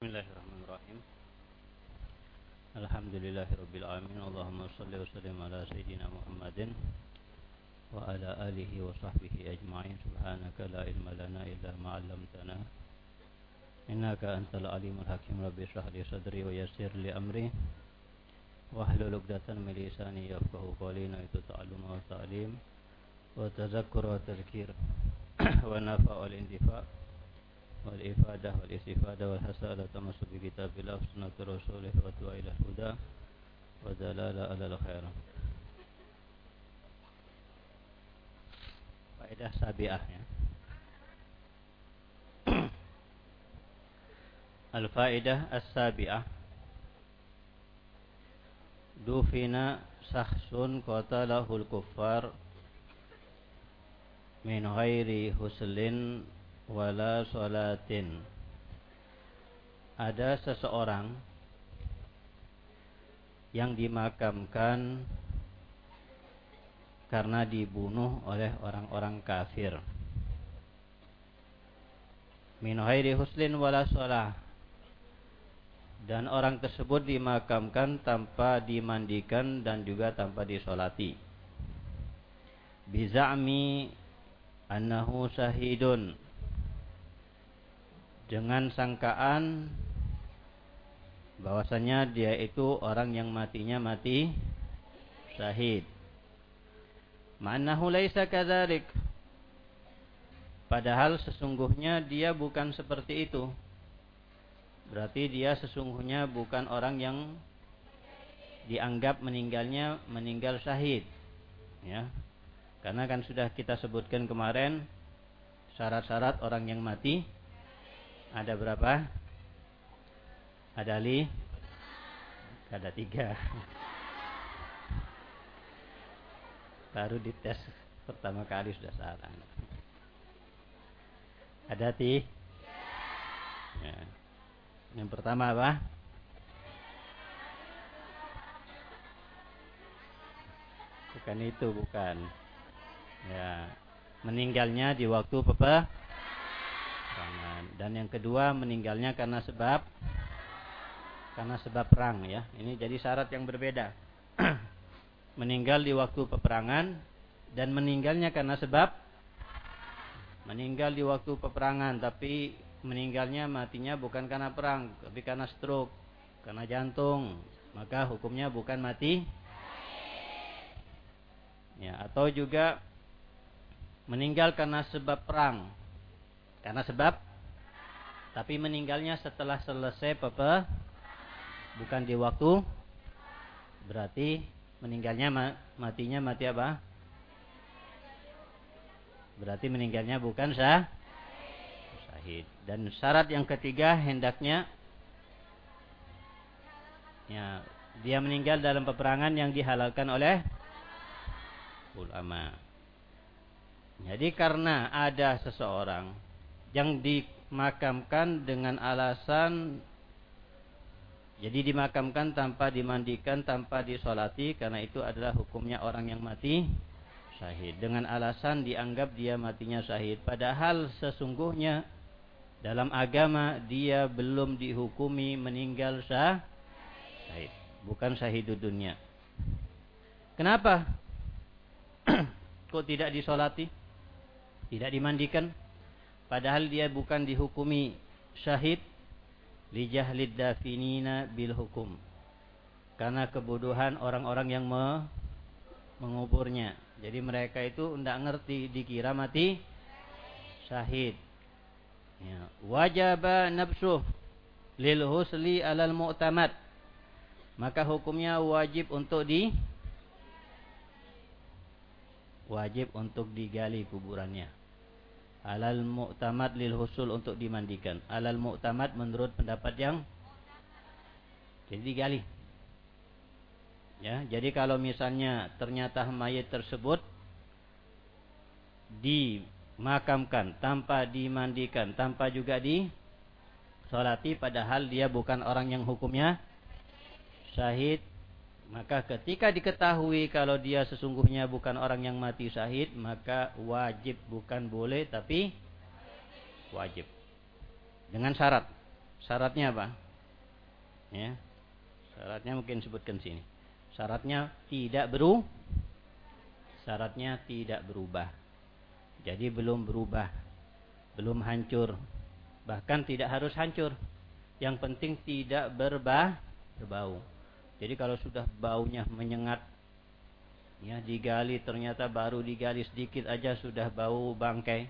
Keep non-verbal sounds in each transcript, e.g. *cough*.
بسم الله الرحمن الرحيم. الحمد لله رب العالمين. اللهم صل وسلم على سيدنا محمد وعلى آله وصحبه أجمعين. سبحانك لا علم لنا إلا ما علمتنا. إنك أنت العليم الحكيم. رب اشرح لي صدري ويسر لي أمري. واحلل عقدة من لساني يفقه قولي. نيت تعلم وتعليم وتذكر وتذكير *coughs* ونفع الاندفاع والإفادة والإستفادة والحسالة تمسك بكتاب الله وسنة رسوله وتوى إلى الهدى ودلالة على الخير sabiah ya. Al-faedah as-sabiah Dufina sahsun qatalahul kuffar min ghairi huslin wala sholatin. Ada seseorang yang dimakamkan karena dibunuh oleh orang-orang kafir. Min khairi huslin wala sholah. Dan orang tersebut dimakamkan tanpa dimandikan dan juga tanpa disolati. Biza'mi annahu syahidun dengan sangkaan bahwasanya dia itu orang yang matinya mati syahid. Ma'annahu laisa kadzalik. Padahal sesungguhnya dia bukan seperti itu. Berarti dia sesungguhnya bukan orang yang dianggap meninggalnya meninggal syahid. Ya. Karena kan sudah kita sebutkan kemarin syarat-syarat orang yang mati ada berapa? Ada li? Ada tiga. Baru dites pertama kali sudah salah. Ada ti? Ya. Yang pertama apa? Bukan itu, bukan. Ya. Meninggalnya di waktu apa? Dan yang kedua meninggalnya karena sebab karena sebab perang ya. Ini jadi syarat yang berbeda. *clears throat* Meninggal di waktu peperangan dan meninggalnya karena sebab meninggal di waktu peperangan tapi meninggalnya matinya bukan karena perang tapi karena stroke, karena jantung. Maka hukumnya bukan mati. Ya, atau juga meninggal karena sebab perang. Karena sebab tapi meninggalnya setelah selesai apa? Bukan di waktu. Berarti meninggalnya matinya mati apa? Berarti meninggalnya bukan sah sahid. Dan syarat yang ketiga hendaknya ya dia meninggal dalam peperangan yang dihalalkan oleh ulama. Jadi karena ada seseorang yang di dimakamkan dengan alasan jadi dimakamkan tanpa dimandikan, tanpa disolati karena itu adalah hukumnya orang yang mati syahid. Dengan alasan dianggap dia matinya syahid. Padahal sesungguhnya dalam agama dia belum dihukumi meninggal syah, syahid. Bukan syahid dunia. Kenapa? *clears throat* Kok tidak disolati? Tidak dimandikan? Padahal dia bukan dihukumi syahid li jahlid dafinina bil hukum. Karena kebodohan orang-orang yang me menguburnya. Jadi mereka itu tidak ngerti dikira mati syahid. Ya. Wajaba nafsuh lil husli alal mu'tamad. Maka hukumnya wajib untuk di wajib untuk digali kuburannya alal mu'tamad lil husul untuk dimandikan. Alal mu'tamad menurut pendapat yang jadi digali ya jadi kalau misalnya ternyata mayat tersebut dimakamkan tanpa dimandikan tanpa juga di solati padahal dia bukan orang yang hukumnya syahid maka ketika diketahui kalau dia sesungguhnya bukan orang yang mati syahid, maka wajib bukan boleh tapi wajib. Dengan syarat. syaratnya apa? Ya. Syaratnya mungkin sebutkan sini. Syaratnya tidak beru syaratnya tidak berubah. Jadi belum berubah, belum hancur, bahkan tidak harus hancur. Yang penting tidak berbah, berbau. Jadi kalau sudah baunya menyengat, ya digali ternyata baru digali sedikit aja sudah bau bangkai,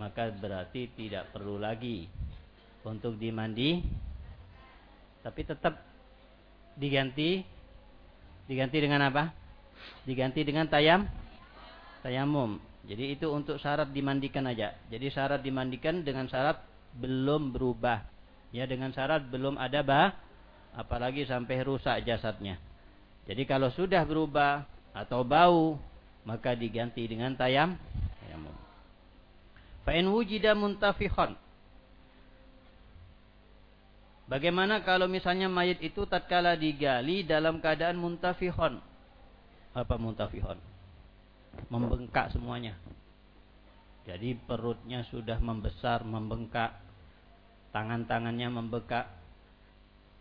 maka berarti tidak perlu lagi untuk dimandi, tapi tetap diganti, diganti dengan apa? diganti dengan tayam tayamum. Jadi itu untuk syarat dimandikan aja. Jadi syarat dimandikan dengan syarat belum berubah. Ya dengan syarat belum ada bah apalagi sampai rusak jasadnya. Jadi kalau sudah berubah atau bau maka diganti dengan tayam tayamum. Fa in wujida muntafihon. Bagaimana kalau misalnya mayat itu tatkala digali dalam keadaan muntafihon? apa muntafihon membengkak semuanya jadi perutnya sudah membesar membengkak tangan-tangannya membengkak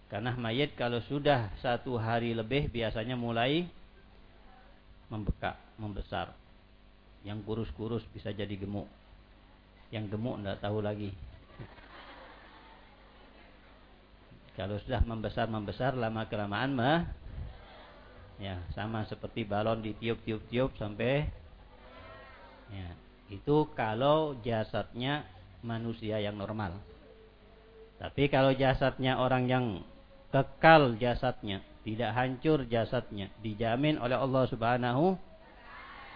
karena mayat kalau sudah satu hari lebih biasanya mulai membekak membesar. Yang kurus-kurus bisa jadi gemuk. Yang gemuk tidak tahu lagi. Kalau sudah membesar membesar lama kelamaan mah ya sama seperti balon ditiup-tiup-tiup sampai ya itu kalau jasadnya manusia yang normal. Tapi kalau jasadnya orang yang kekal jasadnya tidak hancur jasadnya dijamin oleh Allah Subhanahu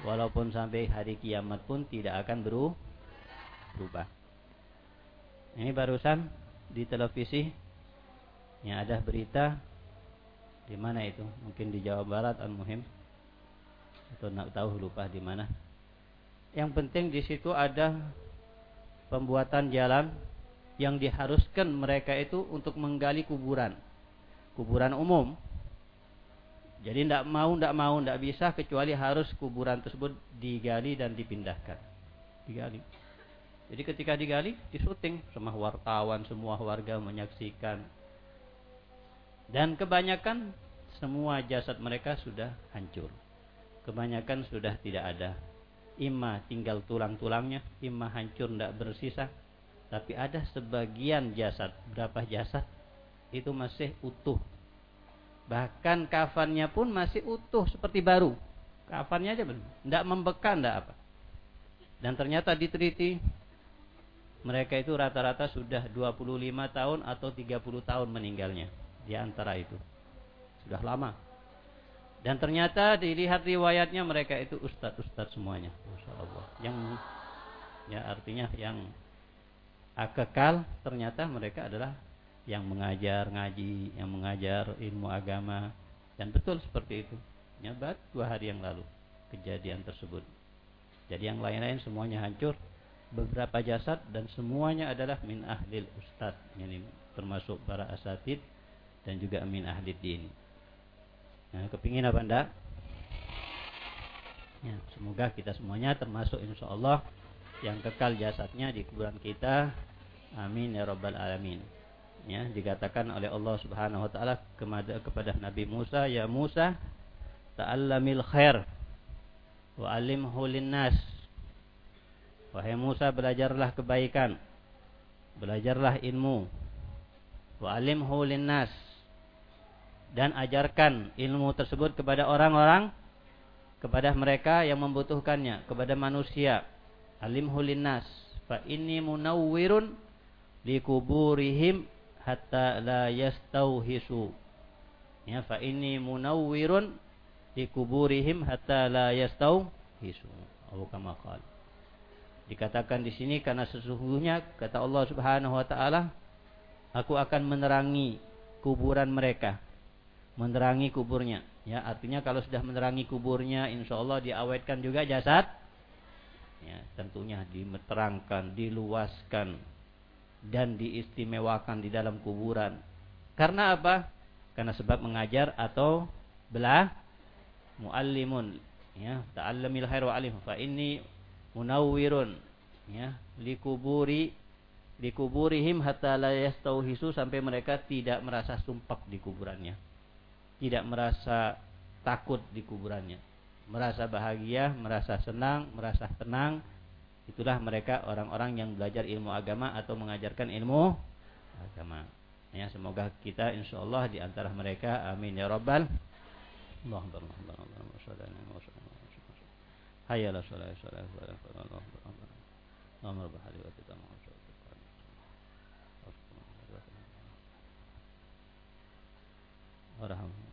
walaupun sampai hari kiamat pun tidak akan berubah ini barusan di televisi yang ada berita di mana itu? Mungkin di Jawa Barat Al-Muhim. Atau nak tahu lupa di mana. Yang penting di situ ada pembuatan jalan yang diharuskan mereka itu untuk menggali kuburan. Kuburan umum. Jadi tidak mau, tidak mau, tidak bisa kecuali harus kuburan tersebut digali dan dipindahkan. Digali. Jadi ketika digali, disuting semua wartawan, semua warga menyaksikan dan kebanyakan semua jasad mereka sudah hancur. Kebanyakan sudah tidak ada. Ima tinggal tulang-tulangnya, ima hancur tidak bersisa. Tapi ada sebagian jasad, berapa jasad itu masih utuh. Bahkan kafannya pun masih utuh seperti baru. Kafannya aja belum, tidak membekan, tidak apa. Dan ternyata diteliti mereka itu rata-rata sudah 25 tahun atau 30 tahun meninggalnya di antara itu. Sudah lama. Dan ternyata dilihat riwayatnya mereka itu ustadz-ustadz semuanya. Masya Allah. Yang ya artinya yang kekal ternyata mereka adalah yang mengajar ngaji, yang mengajar ilmu agama dan betul seperti itu. Nyabat dua hari yang lalu kejadian tersebut. Jadi yang lain-lain semuanya hancur. Beberapa jasad dan semuanya adalah min ahlil ustad, ini termasuk para asatid dan juga amin ahli din. Nah, kepingin apa enggak? Ya, semoga kita semuanya termasuk insya Allah yang kekal jasadnya di kuburan kita. Amin ya rabbal alamin. Ya, dikatakan oleh Allah Subhanahu wa taala kepada kepada Nabi Musa, "Ya Musa, ta'allamil khair wa alimhu linnas." Wahai Musa, belajarlah kebaikan. Belajarlah ilmu. Wa alimhu linnas dan ajarkan ilmu tersebut kepada orang-orang kepada mereka yang membutuhkannya kepada manusia alimhu linnas fa inni munawwirun kuburihim hatta la yastauhisu ya fa inni munawwirun kuburihim hatta la yastauhisu atau kama qala. Dikatakan di sini karena sesungguhnya kata Allah Subhanahu wa taala aku akan menerangi kuburan mereka. Menerangi kuburnya. Ya, artinya kalau sudah menerangi kuburnya, insya Allah diawetkan juga jasad. Ya, tentunya diterangkan, diluaskan, dan diistimewakan di dalam kuburan. Karena apa? Karena sebab mengajar atau belah muallimun ya ta'allamil khair wa alim fa inni munawwirun ya likuburi di kuburihim hatta la yastauhisu sampai mereka tidak merasa sumpah di kuburannya. Tidak merasa takut di kuburannya. Merasa bahagia, merasa senang, merasa tenang. Itulah mereka orang-orang yang belajar ilmu agama atau mengajarkan ilmu agama. Ya, semoga kita insyaallah di antara mereka. Amin ya rabbal Allahumma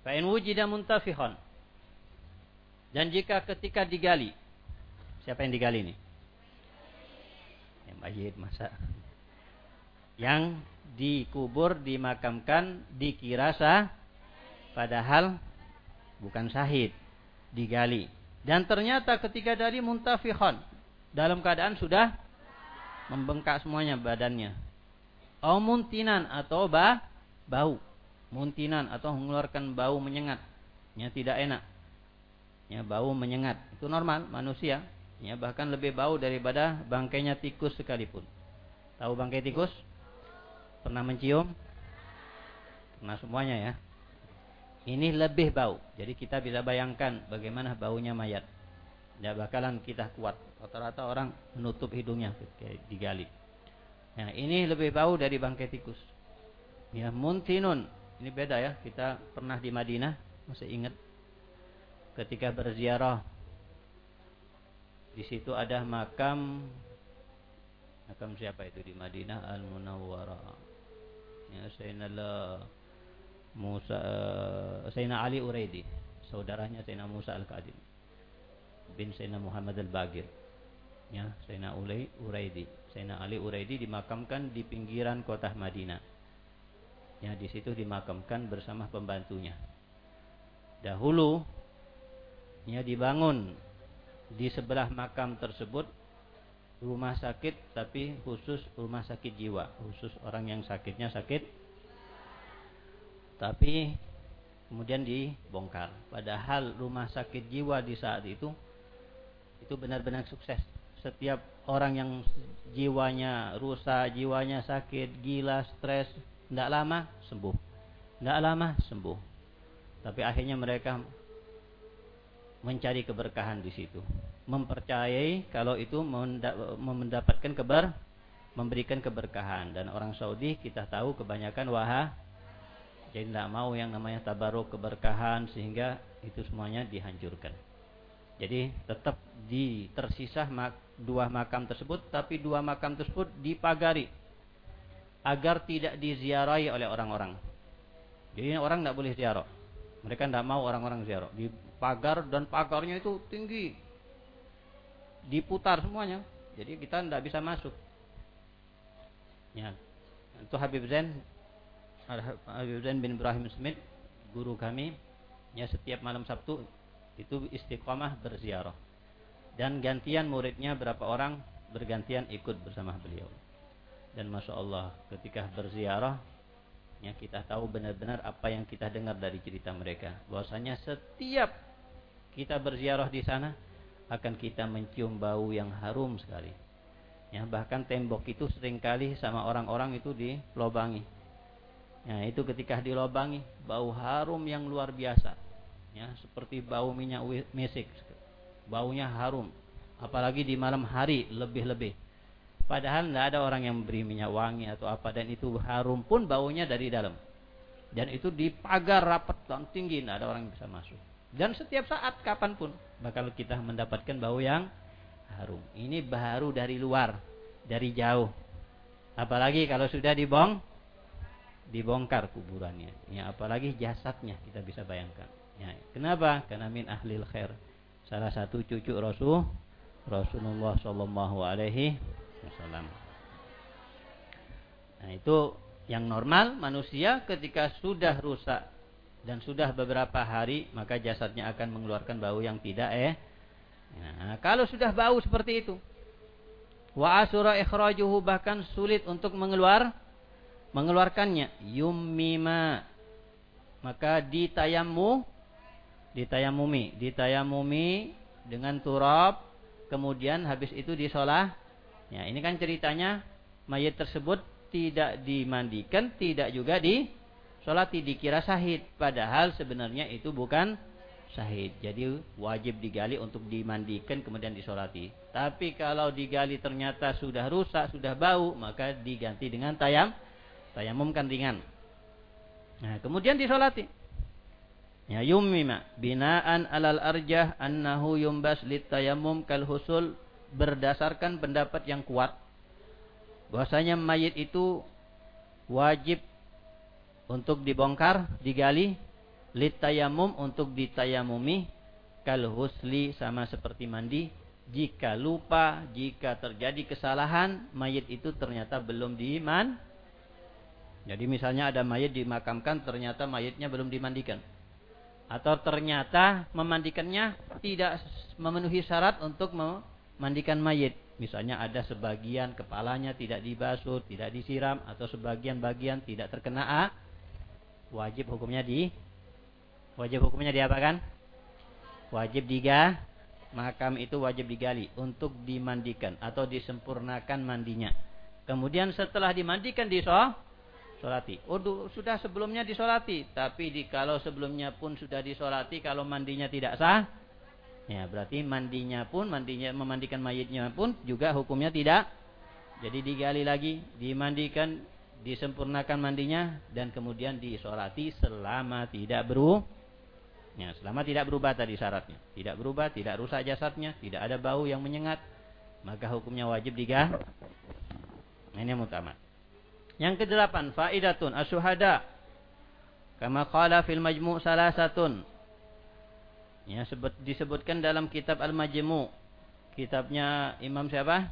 Fa'in wujida muntafihon. Dan jika ketika digali. Siapa yang digali ini? Yang mayit masa. Yang dikubur, dimakamkan, dikira sah. Padahal bukan sahid. Digali. Dan ternyata ketika dari muntafihon. Dalam keadaan sudah membengkak semuanya badannya. Au muntinan atau ba, bau. Muntinan atau mengeluarkan bau menyengat. Ya tidak enak. Ya bau menyengat. Itu normal manusia. Ya bahkan lebih bau daripada bangkainya tikus sekalipun. Tahu bangkai tikus? Pernah mencium? Pernah semuanya ya. Ini lebih bau. Jadi kita bisa bayangkan bagaimana baunya mayat. Tidak bakalan kita kuat. Rata-rata orang menutup hidungnya digali. Nah, ini lebih bau dari bangkai tikus. Ya, muntinun. Ini beda ya. Kita pernah di Madinah, masih ingat ketika berziarah. Di situ ada makam makam siapa itu di Madinah Al Munawwarah. Ya, Sayyidina Musa uh, Sayyidina Ali Uraidi, saudaranya Sayyidina Musa Al-Qadim bin Sayyidina Muhammad al-Bagir. Ya, Sayyidina Ulay Uraidi. Sayyidina Ali Uraidi dimakamkan di pinggiran kota Madinah. Ya, di situ dimakamkan bersama pembantunya. Dahulu ya dibangun di sebelah makam tersebut rumah sakit tapi khusus rumah sakit jiwa, khusus orang yang sakitnya sakit tapi kemudian dibongkar. Padahal rumah sakit jiwa di saat itu itu benar-benar sukses. Setiap orang yang jiwanya rusak, jiwanya sakit, gila, stres, tidak lama sembuh. Tidak lama sembuh. Tapi akhirnya mereka mencari keberkahan di situ. Mempercayai kalau itu mendapatkan keber memberikan keberkahan dan orang Saudi kita tahu kebanyakan wahah jadi tidak mau yang namanya tabaruk keberkahan sehingga itu semuanya dihancurkan. Jadi tetap di tersisa mak, dua makam tersebut, tapi dua makam tersebut dipagari agar tidak diziarahi oleh orang-orang. Jadi orang tidak boleh ziarah. Mereka tidak mau orang-orang ziarah. Dipagar dan pagarnya itu tinggi, diputar semuanya. Jadi kita tidak bisa masuk. Ya, itu Habib Zain, Habib Zain bin Ibrahim Smith, guru kami. Ya setiap malam Sabtu itu istiqomah berziarah. Dan gantian muridnya berapa orang bergantian ikut bersama beliau. Dan masya Allah ketika berziarah ya kita tahu benar-benar apa yang kita dengar dari cerita mereka. Bahwasanya setiap kita berziarah di sana akan kita mencium bau yang harum sekali. Ya, bahkan tembok itu sering kali sama orang-orang itu dilobangi. Ya, itu ketika dilobangi bau harum yang luar biasa ya seperti bau minyak mesik baunya harum apalagi di malam hari lebih-lebih padahal tidak ada orang yang memberi minyak wangi atau apa dan itu harum pun baunya dari dalam. Dan itu dipagar rapat dan tinggi tidak ada orang yang bisa masuk. Dan setiap saat kapan pun bakal kita mendapatkan bau yang harum. Ini baru dari luar dari jauh. Apalagi kalau sudah dibong dibongkar kuburannya. Ya apalagi jasadnya kita bisa bayangkan. Ya, kenapa? Karena min ahlil khair. Salah satu cucu Rasul Rasulullah Shallallahu Alaihi Wasallam. Nah itu yang normal manusia ketika sudah rusak dan sudah beberapa hari maka jasadnya akan mengeluarkan bau yang tidak eh. Nah, kalau sudah bau seperti itu, wa asura ikhrajuhu bahkan sulit untuk mengeluar mengeluarkannya yummima maka ditayammu ditayamumi, ditayamumi dengan turab, kemudian habis itu disolah. Ya, ini kan ceritanya mayat tersebut tidak dimandikan, tidak juga disolati, dikira sahid. Padahal sebenarnya itu bukan sahid. Jadi wajib digali untuk dimandikan kemudian disolati. Tapi kalau digali ternyata sudah rusak, sudah bau, maka diganti dengan tayam. Tayamum kan ringan. Nah, kemudian disolati. Ya yummima binaan alal arjah annahu yumbas litayamum kal husul berdasarkan pendapat yang kuat bahwasanya mayit itu wajib untuk dibongkar, digali, litayamum untuk ditayamumi, kal husli sama seperti mandi. Jika lupa, jika terjadi kesalahan, mayit itu ternyata belum diman. Jadi misalnya ada mayit dimakamkan, ternyata mayitnya belum dimandikan atau ternyata memandikannya tidak memenuhi syarat untuk memandikan mayit. Misalnya ada sebagian kepalanya tidak dibasuh, tidak disiram atau sebagian bagian tidak terkena A, wajib hukumnya di wajib hukumnya diapakan? Wajib diga makam itu wajib digali untuk dimandikan atau disempurnakan mandinya. Kemudian setelah dimandikan di solati. Oh sudah sebelumnya disolati, tapi di, kalau sebelumnya pun sudah disolati, kalau mandinya tidak sah, ya berarti mandinya pun, mandinya memandikan mayitnya pun juga hukumnya tidak. Jadi digali lagi, dimandikan, disempurnakan mandinya dan kemudian disolati selama tidak berubah. Ya, selama tidak berubah tadi syaratnya, tidak berubah, tidak rusak jasadnya, tidak ada bau yang menyengat, maka hukumnya wajib digali. Ini yang utama. Yang kedelapan, faidatun asyuhada. Kama qala fil majmu' salasatun. Ya, sebut, disebutkan dalam kitab Al-Majmu' kitabnya Imam siapa?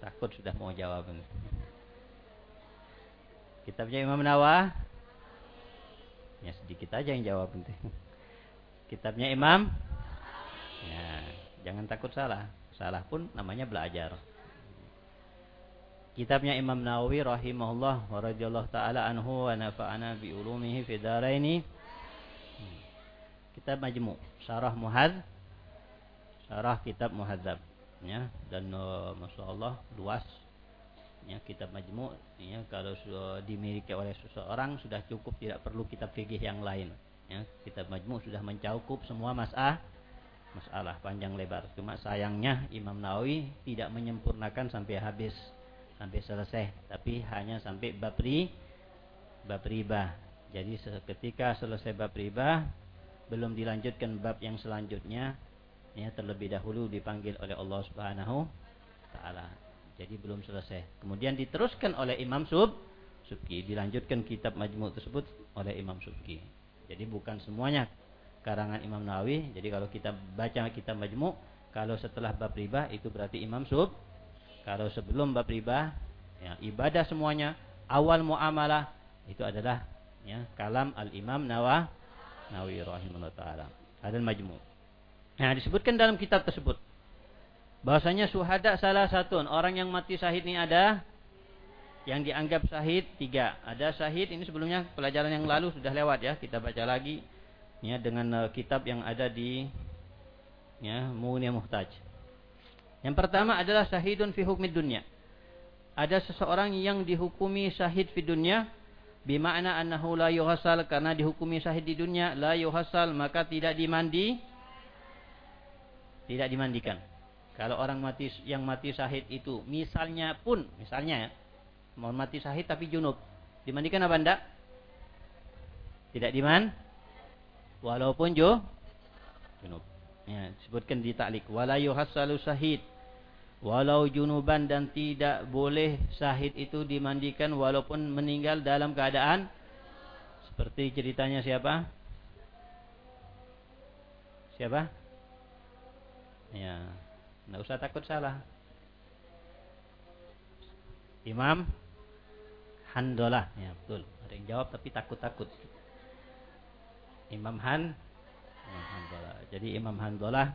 Takut sudah mau jawab. Kitabnya Imam Nawawi. Ya sedikit aja yang jawab nanti. *laughs* Kitabnya Imam. Ya, jangan takut salah. Salah pun namanya belajar. Kitabnya Imam Nawawi rahimahullah wa radhiyallahu taala anhu wa nafa'ana bi ulumihi fi daraini. Kitab Majmu' Syarah Muhadz Syarah Kitab Muhadzab. Ya dan uh, masyaallah luas ya kitab Majmu' ya kalau uh, dimiliki oleh seseorang sudah cukup tidak perlu kitab fikih yang lain. Ya kitab Majmu' sudah mencakup semua masalah masalah panjang lebar. Cuma sayangnya Imam Nawawi tidak menyempurnakan sampai habis sampai selesai. Tapi hanya sampai bab ri bab riba. Jadi ketika selesai bab riba belum dilanjutkan bab yang selanjutnya ya terlebih dahulu dipanggil oleh Allah Subhanahu taala. Jadi belum selesai. Kemudian diteruskan oleh Imam Sub Subki. Dilanjutkan kitab Majmu' tersebut oleh Imam Subki. Jadi bukan semuanya karangan Imam Nawawi. Jadi kalau kita baca kitab Majmu' kalau setelah bab riba itu berarti Imam Sub kalau sebelum bab riba, ya, ibadah semuanya, awal muamalah itu adalah ya, kalam al-Imam Nawawi Nawawi rahimahullah taala. Ada majmu. Nah, disebutkan dalam kitab tersebut bahwasanya suhada salah satu orang yang mati syahid ini ada yang dianggap syahid tiga. Ada syahid ini sebelumnya pelajaran yang lalu sudah lewat ya. Kita baca lagi ya dengan uh, kitab yang ada di ya Mu'niyah Muhtaj. Yang pertama adalah syahidun fi hukmi dunia. Ada seseorang yang dihukumi syahid fi dunia bima'na annahu la yuhasal karena dihukumi syahid di dunia la yuhasal maka tidak dimandi tidak dimandikan. Kalau orang mati yang mati syahid itu misalnya pun misalnya ya, mau mati syahid tapi junub dimandikan apa enggak? Tidak diman walaupun jo junub. Ya, disebutkan di taklik wala yuhassalu syahid walau junuban dan tidak boleh syahid itu dimandikan walaupun meninggal dalam keadaan seperti ceritanya siapa? Siapa? Ya, tidak usah takut salah. Imam Handolah, ya betul. Ada yang jawab tapi takut-takut. Imam Han, Imam Handolah. Jadi Imam Handolah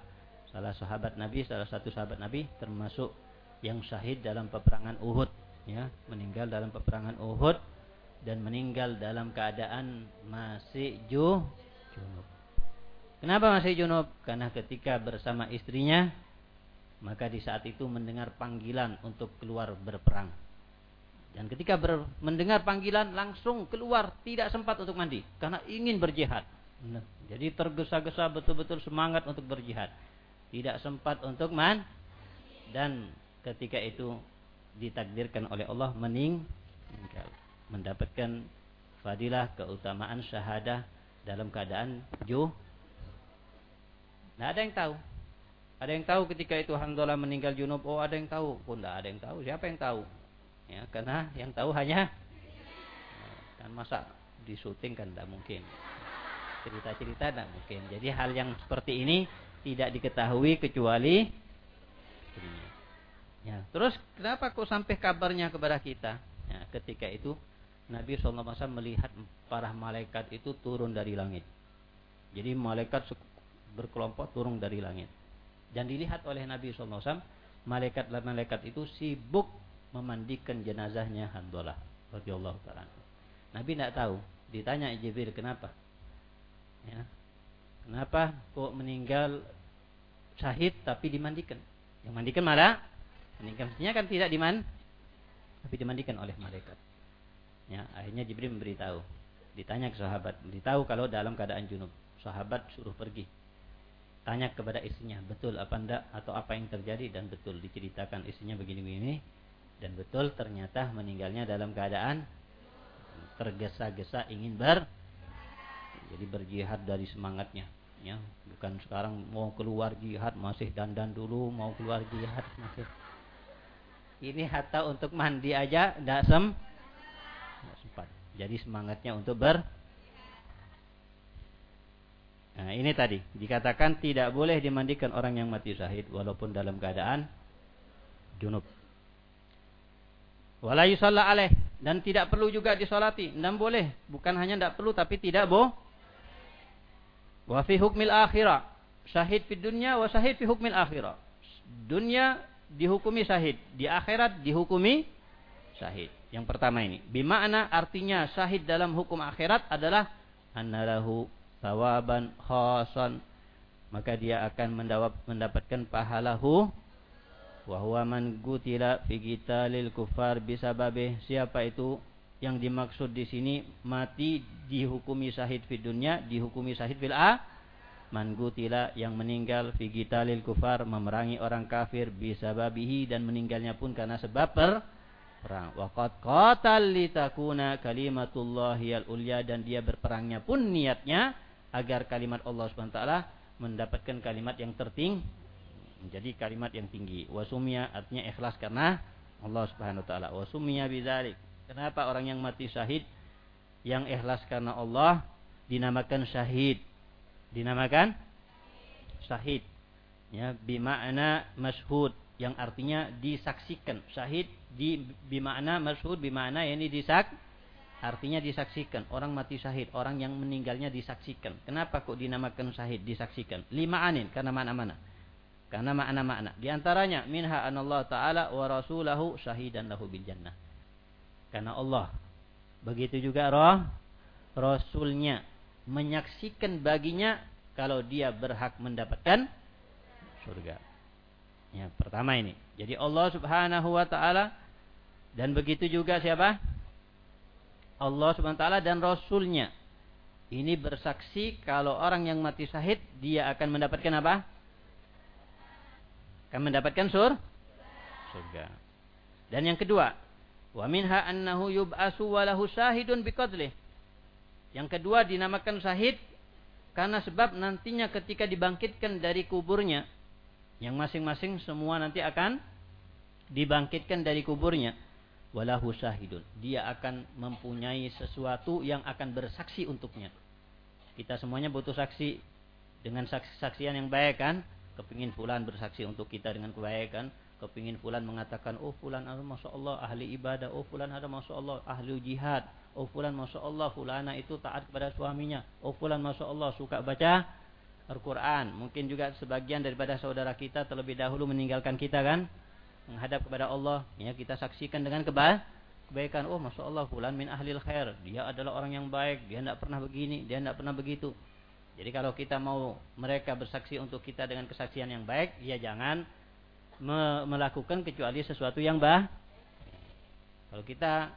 salah sahabat Nabi, salah satu sahabat Nabi termasuk yang syahid dalam peperangan Uhud, ya, meninggal dalam peperangan Uhud dan meninggal dalam keadaan masih ju junub. Kenapa masih junub? Karena ketika bersama istrinya maka di saat itu mendengar panggilan untuk keluar berperang. Dan ketika ber, mendengar panggilan langsung keluar tidak sempat untuk mandi karena ingin berjihad. Jadi tergesa-gesa betul-betul semangat untuk berjihad. Tidak sempat untuk man dan ketika itu ditakdirkan oleh Allah meninggal mendapatkan fadilah keutamaan syahadah dalam keadaan juh. Tidak ada yang tahu. Ada yang tahu ketika itu Hamzah meninggal junub. Oh ada yang tahu. Pun tidak ada yang tahu. Siapa yang tahu? Ya, karena yang tahu hanya kan masa di syuting kan tidak mungkin. Cerita-cerita tidak mungkin. Jadi hal yang seperti ini tidak diketahui kecuali Ya, terus kenapa kok sampai kabarnya kepada kita? Ya, ketika itu Nabi SAW melihat para malaikat itu turun dari langit. Jadi malaikat berkelompok turun dari langit. Dan dilihat oleh Nabi SAW, malaikat-malaikat itu sibuk memandikan jenazahnya radhiyallahu taala. Nabi tidak tahu, ditanya Jibril kenapa? Ya. Kenapa kok meninggal syahid tapi dimandikan? Yang mandikan malah meninggal mestinya kan tidak diman tapi dimandikan oleh malaikat. Ya, akhirnya Jibril memberitahu. Ditanya ke sahabat, beritahu kalau dalam keadaan junub. Sahabat suruh pergi. Tanya kepada istrinya, betul apa enggak atau apa yang terjadi dan betul diceritakan istrinya begini-begini dan betul ternyata meninggalnya dalam keadaan tergesa-gesa ingin ber jadi berjihad dari semangatnya ya bukan sekarang mau keluar jihad masih dandan dulu mau keluar jihad masih ini hatta untuk mandi aja tidak sem sempat jadi semangatnya untuk ber Nah, ini tadi dikatakan tidak boleh dimandikan orang yang mati syahid walaupun dalam keadaan junub. Wala yusalla alaih dan tidak perlu juga disolati. Dan boleh, bukan hanya tidak perlu tapi tidak boh. Wa fi hukmil akhirah. Syahid fi dunya wa syahid fi hukmil akhirah. Dunia dihukumi syahid, di akhirat dihukumi syahid. Yang pertama ini, bimana artinya syahid dalam hukum akhirat adalah annalahu tawaban khasan maka dia akan mendapatkan pahalahu wa huwa man gutila fi qitalil kufar bisababe siapa itu yang dimaksud di sini mati dihukumi syahid di dunia dihukumi syahid fil a man gutila yang meninggal fi qitalil kufar memerangi orang kafir bisababihi dan meninggalnya pun karena sebab per perang waqad qatal litakuna kalimatullahi al-ulya dan dia berperangnya pun niatnya agar kalimat Allah Subhanahu wa taala mendapatkan kalimat yang tertinggi menjadi kalimat yang tinggi. Wasumia artinya ikhlas karena Allah Subhanahu wa taala. Wasumia bidzalik. Kenapa orang yang mati syahid yang ikhlas karena Allah dinamakan syahid? Dinamakan syahid. Ya, bima'na masyhud yang artinya disaksikan. Syahid di bima'na masyhud bima'na ini disak artinya disaksikan. Orang mati syahid, orang yang meninggalnya disaksikan. Kenapa kok dinamakan syahid disaksikan? Lima anin karena mana-mana. Karena makna-makna. Di antaranya minha anallah taala wa rasulahu syahidan lahu bil jannah. Karena Allah begitu juga roh rasulnya menyaksikan baginya kalau dia berhak mendapatkan surga. Ya, pertama ini. Jadi Allah Subhanahu wa taala dan begitu juga siapa? Allah Subhanahu wa taala dan rasulnya. Ini bersaksi kalau orang yang mati syahid dia akan mendapatkan apa? akan mendapatkan sur surga. Dan yang kedua, wa minha annahu yub'asu wa lahu syahidun biqadlih. Yang kedua dinamakan syahid karena sebab nantinya ketika dibangkitkan dari kuburnya yang masing-masing semua nanti akan dibangkitkan dari kuburnya. Walahu syahidun. Dia akan mempunyai sesuatu yang akan bersaksi untuknya. Kita semuanya butuh saksi. Dengan saksian yang baik kan? Kepingin fulan bersaksi untuk kita dengan kebaikan kepingin fulan mengatakan oh fulan ada masya Allah ahli ibadah oh fulan ada masya Allah ahli jihad oh fulan masya Allah fulana itu taat kepada suaminya oh fulan masya Allah suka baca Al-Quran mungkin juga sebagian daripada saudara kita terlebih dahulu meninggalkan kita kan menghadap kepada Allah ya kita saksikan dengan keba kebaikan. Oh, masya Allah, fulan min ahlil khair. Dia adalah orang yang baik. Dia tidak pernah begini, dia tidak pernah begitu. Jadi kalau kita mau mereka bersaksi untuk kita dengan kesaksian yang baik, ya jangan me melakukan kecuali sesuatu yang bah. Kalau kita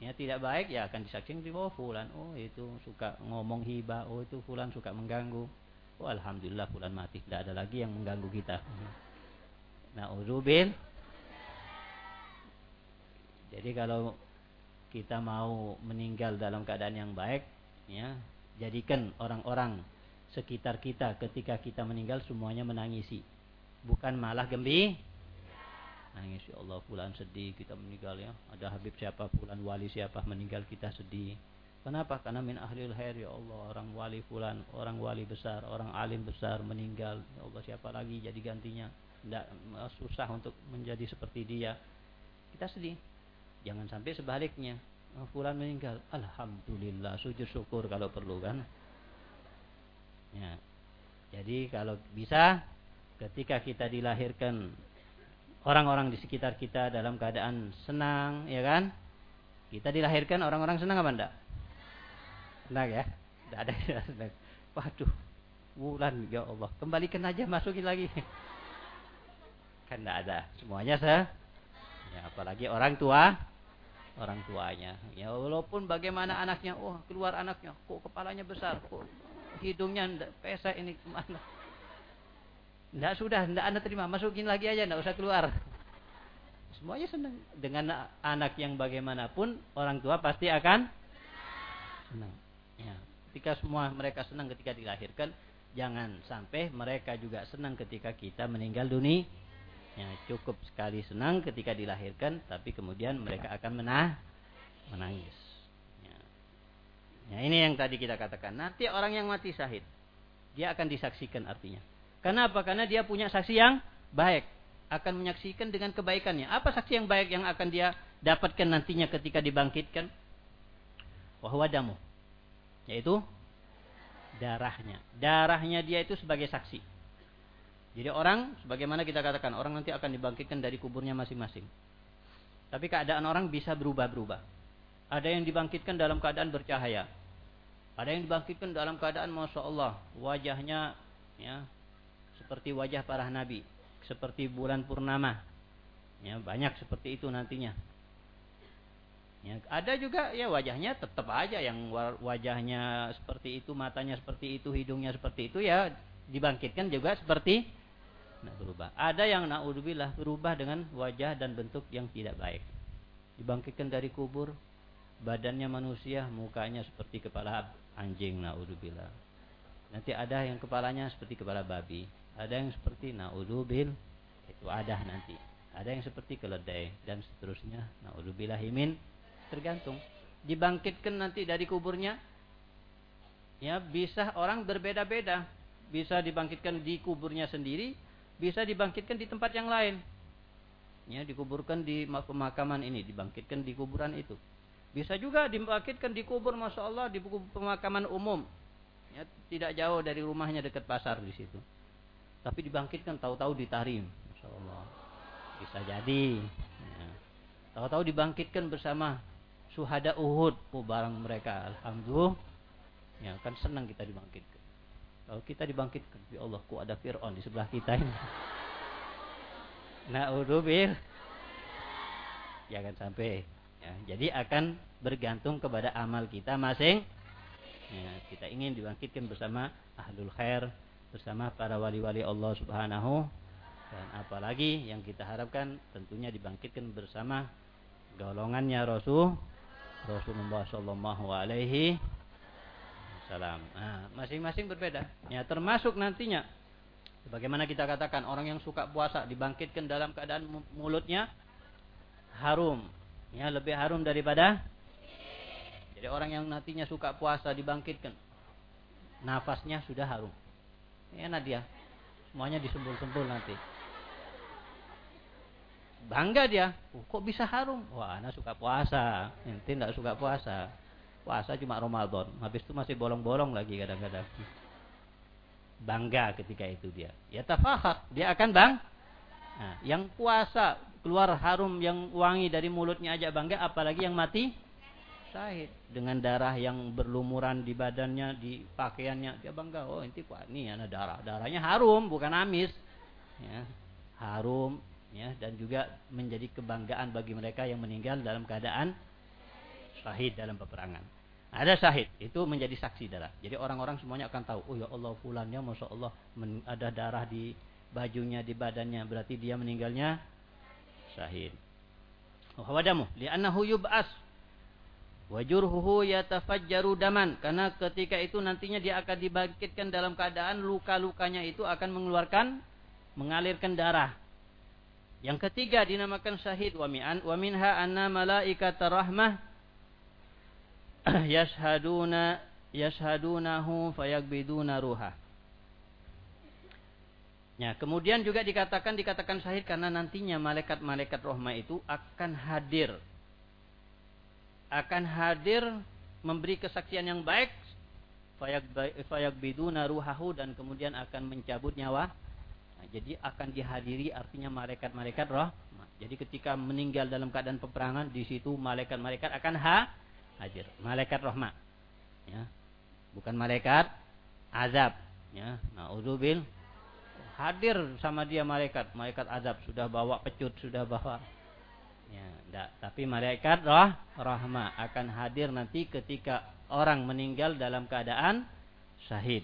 ya tidak baik, ya akan disaksikan di bawah fulan. Oh, itu suka ngomong hibah. Oh, itu fulan suka mengganggu. Oh, alhamdulillah fulan mati. Tidak ada lagi yang mengganggu kita. Nah, urubil jadi kalau kita mau meninggal dalam keadaan yang baik, ya, jadikan orang-orang sekitar kita ketika kita meninggal semuanya menangisi. Bukan malah gembi. Nangis ya Allah fulan sedih kita meninggal ya. Ada Habib siapa fulan wali siapa meninggal kita sedih. Kenapa? Karena min ahlil khair ya Allah orang wali fulan, orang wali besar, orang alim besar meninggal. Ya Allah siapa lagi jadi gantinya? Tidak susah untuk menjadi seperti dia. Kita sedih. Jangan sampai sebaliknya. Oh, fulan meninggal. Alhamdulillah. Sujud syukur kalau perlu kan. Ya. Jadi kalau bisa ketika kita dilahirkan orang-orang di sekitar kita dalam keadaan senang, ya kan? Kita dilahirkan orang-orang senang apa enggak? Senang ya? Enggak ada ya. Waduh. Bulan ya Allah. Kembalikan aja masukin lagi. Kan enggak ada. Semuanya se ya apalagi orang tua orang tuanya. Ya walaupun bagaimana anaknya, oh keluar anaknya, kok kepalanya besar, kok hidungnya pesek ini ke mana? Tidak sudah, tidak anda terima, masukin lagi aja, tidak usah keluar. Semuanya senang dengan anak yang bagaimanapun orang tua pasti akan senang. Ya. Ketika semua mereka senang ketika dilahirkan, jangan sampai mereka juga senang ketika kita meninggal dunia Ya, cukup sekali senang ketika dilahirkan, tapi kemudian mereka akan menah, menangis. Ya. ya, ini yang tadi kita katakan. Nanti orang yang mati syahid, dia akan disaksikan artinya. Karena apa? Karena dia punya saksi yang baik. Akan menyaksikan dengan kebaikannya. Apa saksi yang baik yang akan dia dapatkan nantinya ketika dibangkitkan? Wahwadamu. Yaitu darahnya. Darahnya dia itu sebagai saksi. Jadi orang, sebagaimana kita katakan, orang nanti akan dibangkitkan dari kuburnya masing-masing. Tapi keadaan orang bisa berubah-berubah. Ada yang dibangkitkan dalam keadaan bercahaya. Ada yang dibangkitkan dalam keadaan Masya Allah. Wajahnya ya seperti wajah para nabi. Seperti bulan purnama. Ya, banyak seperti itu nantinya. Ya, ada juga ya wajahnya tetap aja yang wajahnya seperti itu, matanya seperti itu, hidungnya seperti itu ya dibangkitkan juga seperti nah, berubah. Ada yang naudzubillah berubah dengan wajah dan bentuk yang tidak baik. Dibangkitkan dari kubur, badannya manusia, mukanya seperti kepala anjing naudzubillah. Nanti ada yang kepalanya seperti kepala babi, ada yang seperti naudzubil itu ada nanti. Ada yang seperti keledai dan seterusnya. Naudzubillah himin tergantung. Dibangkitkan nanti dari kuburnya ya bisa orang berbeda-beda. Bisa dibangkitkan di kuburnya sendiri, bisa dibangkitkan di tempat yang lain. Ya, dikuburkan di pemakaman ini, dibangkitkan di kuburan itu. Bisa juga dibangkitkan di kubur Masya Allah di pemakaman umum. Ya, tidak jauh dari rumahnya dekat pasar di situ. Tapi dibangkitkan tahu-tahu ditarim. Masya Allah. Bisa jadi. Ya. Tahu-tahu dibangkitkan bersama suhada Uhud. Oh, barang mereka. Alhamdulillah. Ya, kan senang kita dibangkitkan. Kalau kita dibangkitkan, ya Allah, kok ada Fir'aun di sebelah kita ini. Na'udzubil. Jangan sampai. Ya, jadi akan bergantung kepada amal kita masing. Ya, kita ingin dibangkitkan bersama ahlul khair, bersama para wali-wali Allah Subhanahu dan apalagi yang kita harapkan tentunya dibangkitkan bersama golongannya Rasul Rasulullah Shallallahu Alaihi salam. Nah, masing-masing berbeda. Ya, termasuk nantinya Bagaimana kita katakan orang yang suka puasa dibangkitkan dalam keadaan mulutnya harum. Ya, lebih harum daripada Jadi orang yang nantinya suka puasa dibangkitkan nafasnya sudah harum. Enak dia. Semuanya disembul-sembul nanti. Bangga dia. Oh, kok bisa harum? Wah, anak suka puasa. Nanti tidak suka puasa. Puasa cuma Ramadan. Habis itu masih bolong-bolong lagi kadang-kadang. Bangga ketika itu dia. Ya tafahar. Dia akan bang. Nah, yang puasa keluar harum yang wangi dari mulutnya aja bangga apalagi yang mati syahid. Dengan darah yang berlumuran di badannya di pakaiannya. Dia bangga oh ini kuat. Nih ada darah. Darahnya harum bukan amis. Ya harum ya. Dan juga menjadi kebanggaan bagi mereka yang meninggal dalam keadaan syahid dalam peperangan. Ada syahid itu menjadi saksi darah. Jadi orang-orang semuanya akan tahu, oh ya Allah fulannya masya Allah ada darah di bajunya di badannya. Berarti dia meninggalnya syahid. Wahwadamu li'annahu yub'as wajurhuhu yatafajjaru daman karena ketika itu nantinya dia akan dibangkitkan dalam keadaan luka-lukanya itu akan mengeluarkan mengalirkan darah. Yang ketiga dinamakan syahid wa mi'an wa minha anna malaikata rahmah yashhaduna yashhadunahu fayagbiduna ruha. Ya, kemudian juga dikatakan dikatakan syahid karena nantinya malaikat-malaikat rohma itu akan hadir. Akan hadir memberi kesaksian yang baik fayagbiduna ruhahu dan kemudian akan mencabut nyawa. Nah, jadi akan dihadiri artinya malaikat-malaikat roh. Jadi ketika meninggal dalam keadaan peperangan di situ malaikat-malaikat akan ha hadir. Malaikat rahmat. Ya. Bukan malaikat azab. Ya. Nauzubil hadir sama dia malaikat, malaikat azab sudah bawa pecut, sudah bawa ya, enggak. tapi malaikat roh rahmah akan hadir nanti ketika orang meninggal dalam keadaan syahid.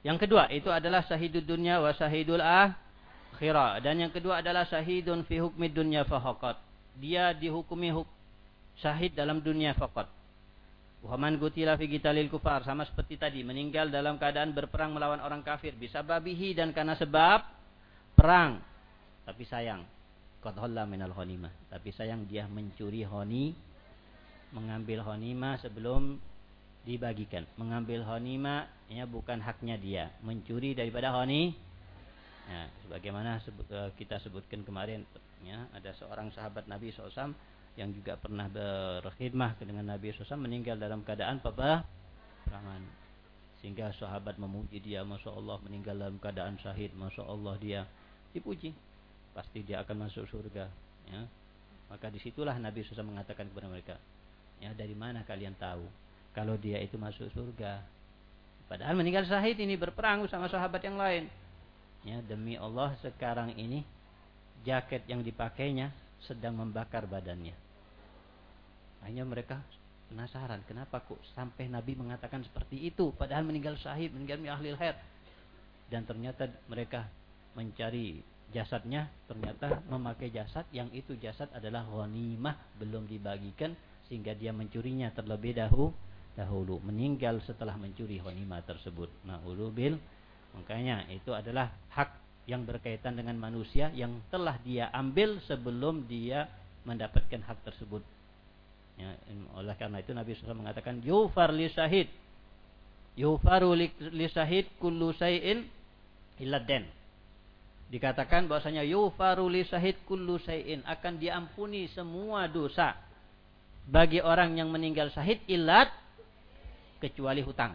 Yang kedua itu adalah syahidul dunia wa syahidul akhirah dan yang kedua adalah syahidun fi hukmi dunya fahaqat. Dia dihukumi huk syahid dalam dunia fakat. Waman gutila fi gitalil kufar sama seperti tadi meninggal dalam keadaan berperang melawan orang kafir bisa babihi dan karena sebab perang tapi sayang qad minal honima tapi sayang dia mencuri honi mengambil honima sebelum dibagikan. Mengambil honima ya bukan haknya dia. Mencuri daripada honi ya, sebagaimana eh, kita sebutkan kemarin ya ada seorang sahabat Nabi SAW yang juga pernah berkhidmah dengan Nabi SAW meninggal dalam keadaan peperangan. Sehingga sahabat memuji dia Masya Allah meninggal dalam keadaan syahid. Masya Allah dia. Dipuji pasti dia akan masuk surga ya. maka di situlah Nabi SAW mengatakan kepada mereka ya dari mana kalian tahu kalau dia itu masuk surga padahal meninggal syahid ini berperang sama sahabat yang lain ya demi Allah sekarang ini jaket yang dipakainya sedang membakar badannya. Hanya mereka penasaran kenapa kok sampai Nabi mengatakan seperti itu padahal meninggal syahid meninggal ahli khair dan ternyata mereka mencari jasadnya ternyata memakai jasad yang itu jasad adalah ghanimah belum dibagikan sehingga dia mencurinya terlebih dahulu dahulu meninggal setelah mencuri ghanimah tersebut nah bil makanya itu adalah hak yang berkaitan dengan manusia yang telah dia ambil sebelum dia mendapatkan hak tersebut. Ya, oleh karena itu Nabi SAW mengatakan yufar li syahid. Yufaru li syahid kullu say'in illa den. Dikatakan bahwasanya yufaru li syahid kullu say'in akan diampuni semua dosa bagi orang yang meninggal syahid ilat kecuali hutang.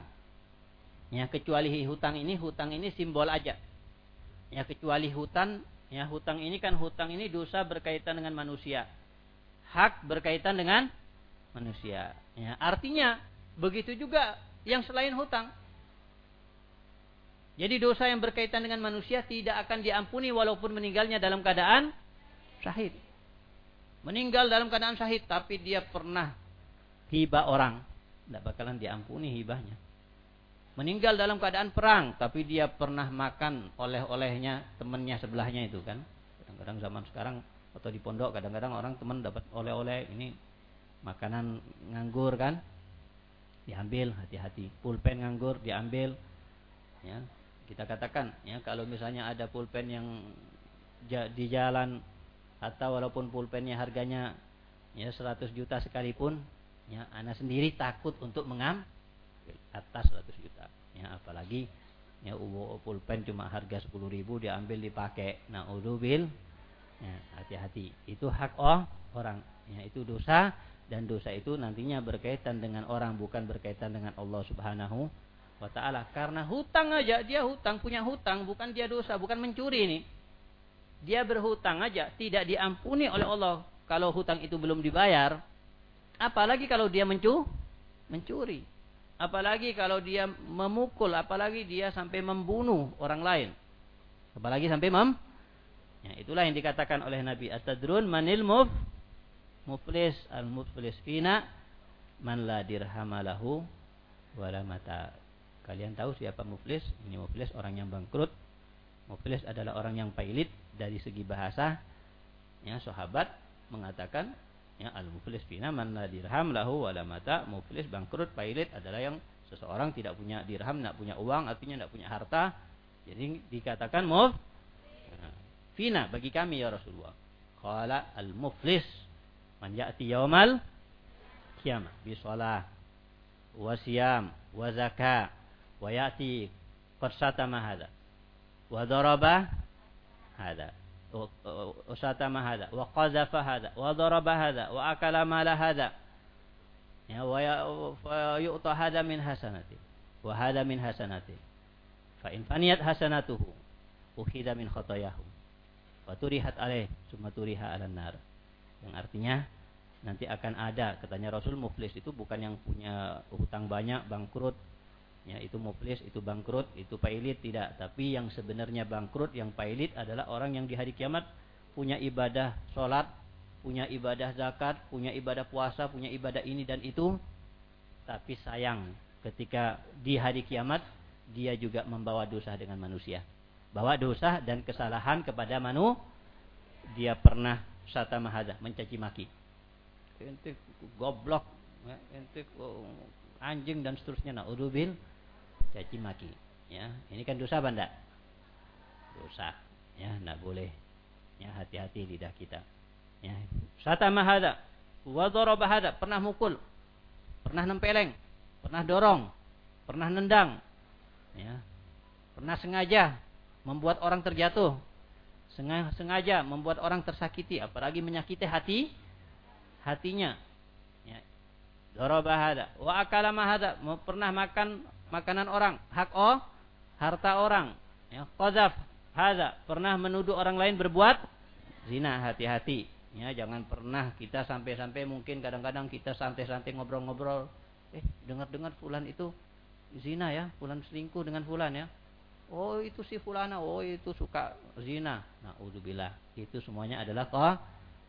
Ya, kecuali hutang ini, hutang ini simbol aja ya kecuali hutan ya hutang ini kan hutang ini dosa berkaitan dengan manusia. Hak berkaitan dengan manusia. Ya artinya begitu juga yang selain hutang jadi dosa yang berkaitan dengan manusia tidak akan diampuni walaupun meninggalnya dalam keadaan syahid. Meninggal dalam keadaan syahid tapi dia pernah hibah orang. Tidak bakalan diampuni hibahnya. Meninggal dalam keadaan perang tapi dia pernah makan oleh-olehnya temannya sebelahnya itu kan. Kadang-kadang zaman sekarang atau di pondok kadang-kadang orang teman dapat oleh-oleh ini makanan nganggur kan. Diambil hati-hati. Pulpen nganggur diambil ya kita katakan ya kalau misalnya ada pulpen yang di jalan atau walaupun pulpennya harganya ya 100 juta sekalipun ya anak sendiri takut untuk mengambil atas 100 juta. Ya apalagi ya pulpen cuma harga 10 ribu diambil dipakai. Nah udubil ya hati-hati. Itu hak oh orang. Ya itu dosa dan dosa itu nantinya berkaitan dengan orang bukan berkaitan dengan Allah Subhanahu wa taala karena hutang aja dia hutang punya hutang bukan dia dosa bukan mencuri ini dia berhutang aja tidak diampuni oleh Allah kalau hutang itu belum dibayar, apalagi kalau dia mencu mencuri. Apalagi kalau dia memukul, apalagi dia sampai membunuh orang lain. Apalagi sampai mem Ya, itulah yang dikatakan oleh Nabi At-Tadrun manil muf muflis al muflis fina man la dirhamalahu wala mata. Kalian tahu siapa muflis? Ini muflis orang yang bangkrut. Muflis adalah orang yang pailit dari segi bahasa. Ya, sahabat mengatakan ya al muflis fina man la dirham lahu wala mata. Muflis bangkrut pailit adalah yang seseorang tidak punya dirham, tidak punya uang, artinya tidak punya harta. Jadi dikatakan muf fina bagi kami ya Rasulullah. Qala al-muflis man ya'ti yaumal qiyamah bi shalah wa siyam wa zakah wa ya'ti qad satama hada wa daraba hada wa akala mala hada ya wa yu'ta hada min hasanati. Wa hada min hasanati. Fa in faniyat hasanatuhu ukhida min khatayahu. Waturihat alaih summa turiha ala nar. Yang artinya nanti akan ada. Katanya Rasul muflis itu bukan yang punya hutang banyak bangkrut ya itu muflis itu bangkrut itu pailit tidak. Tapi yang sebenarnya bangkrut yang pailit adalah orang yang di hari kiamat punya ibadah sholat punya ibadah zakat punya ibadah puasa punya ibadah ini dan itu. Tapi sayang ketika di hari kiamat dia juga membawa dosa dengan manusia. Bawa dosa dan kesalahan kepada manu dia pernah sata mahada mencaci maki. Ente goblok ya, ente oh, anjing dan seterusnya. Nah udubil caci maki. Ya ini kan dosa banda dosa. Ya tidak boleh. Ya hati-hati lidah kita. Ya sata mahada. Wa hada pernah mukul. Pernah nempeleng. Pernah dorong. Pernah nendang. Ya. Pernah sengaja membuat orang terjatuh, sengaja membuat orang tersakiti, apalagi menyakiti hati hatinya. Ya. Dorobah wa akala mahada, pernah makan makanan orang, hak oh, harta orang. Ya, qazaf hada, pernah menuduh orang lain berbuat zina, hati-hati. Ya, jangan pernah kita sampai-sampai mungkin kadang-kadang kita santai-santai ngobrol-ngobrol, eh dengar-dengar fulan itu zina ya, fulan selingkuh dengan fulan ya. Oh itu si fulana, oh itu suka zina. Nah, udzubillah. Itu semuanya adalah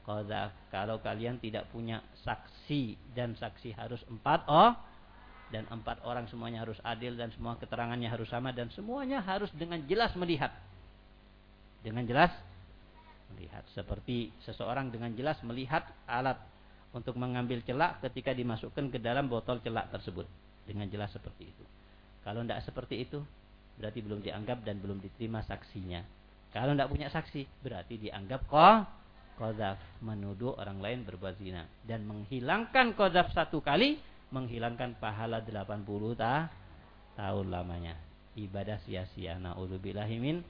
qadzaf. Kalau kalian tidak punya saksi dan saksi harus empat, oh dan empat orang semuanya harus adil dan semua keterangannya harus sama dan semuanya harus dengan jelas melihat. Dengan jelas melihat seperti seseorang dengan jelas melihat alat untuk mengambil celak ketika dimasukkan ke dalam botol celak tersebut dengan jelas seperti itu. Kalau tidak seperti itu, berarti belum dianggap dan belum diterima saksinya. Kalau tidak punya saksi, berarti dianggap kok kodaf menuduh orang lain berbuat zina dan menghilangkan kodaf satu kali menghilangkan pahala 80 ta tahun lamanya ibadah sia-sia naudzubillahimin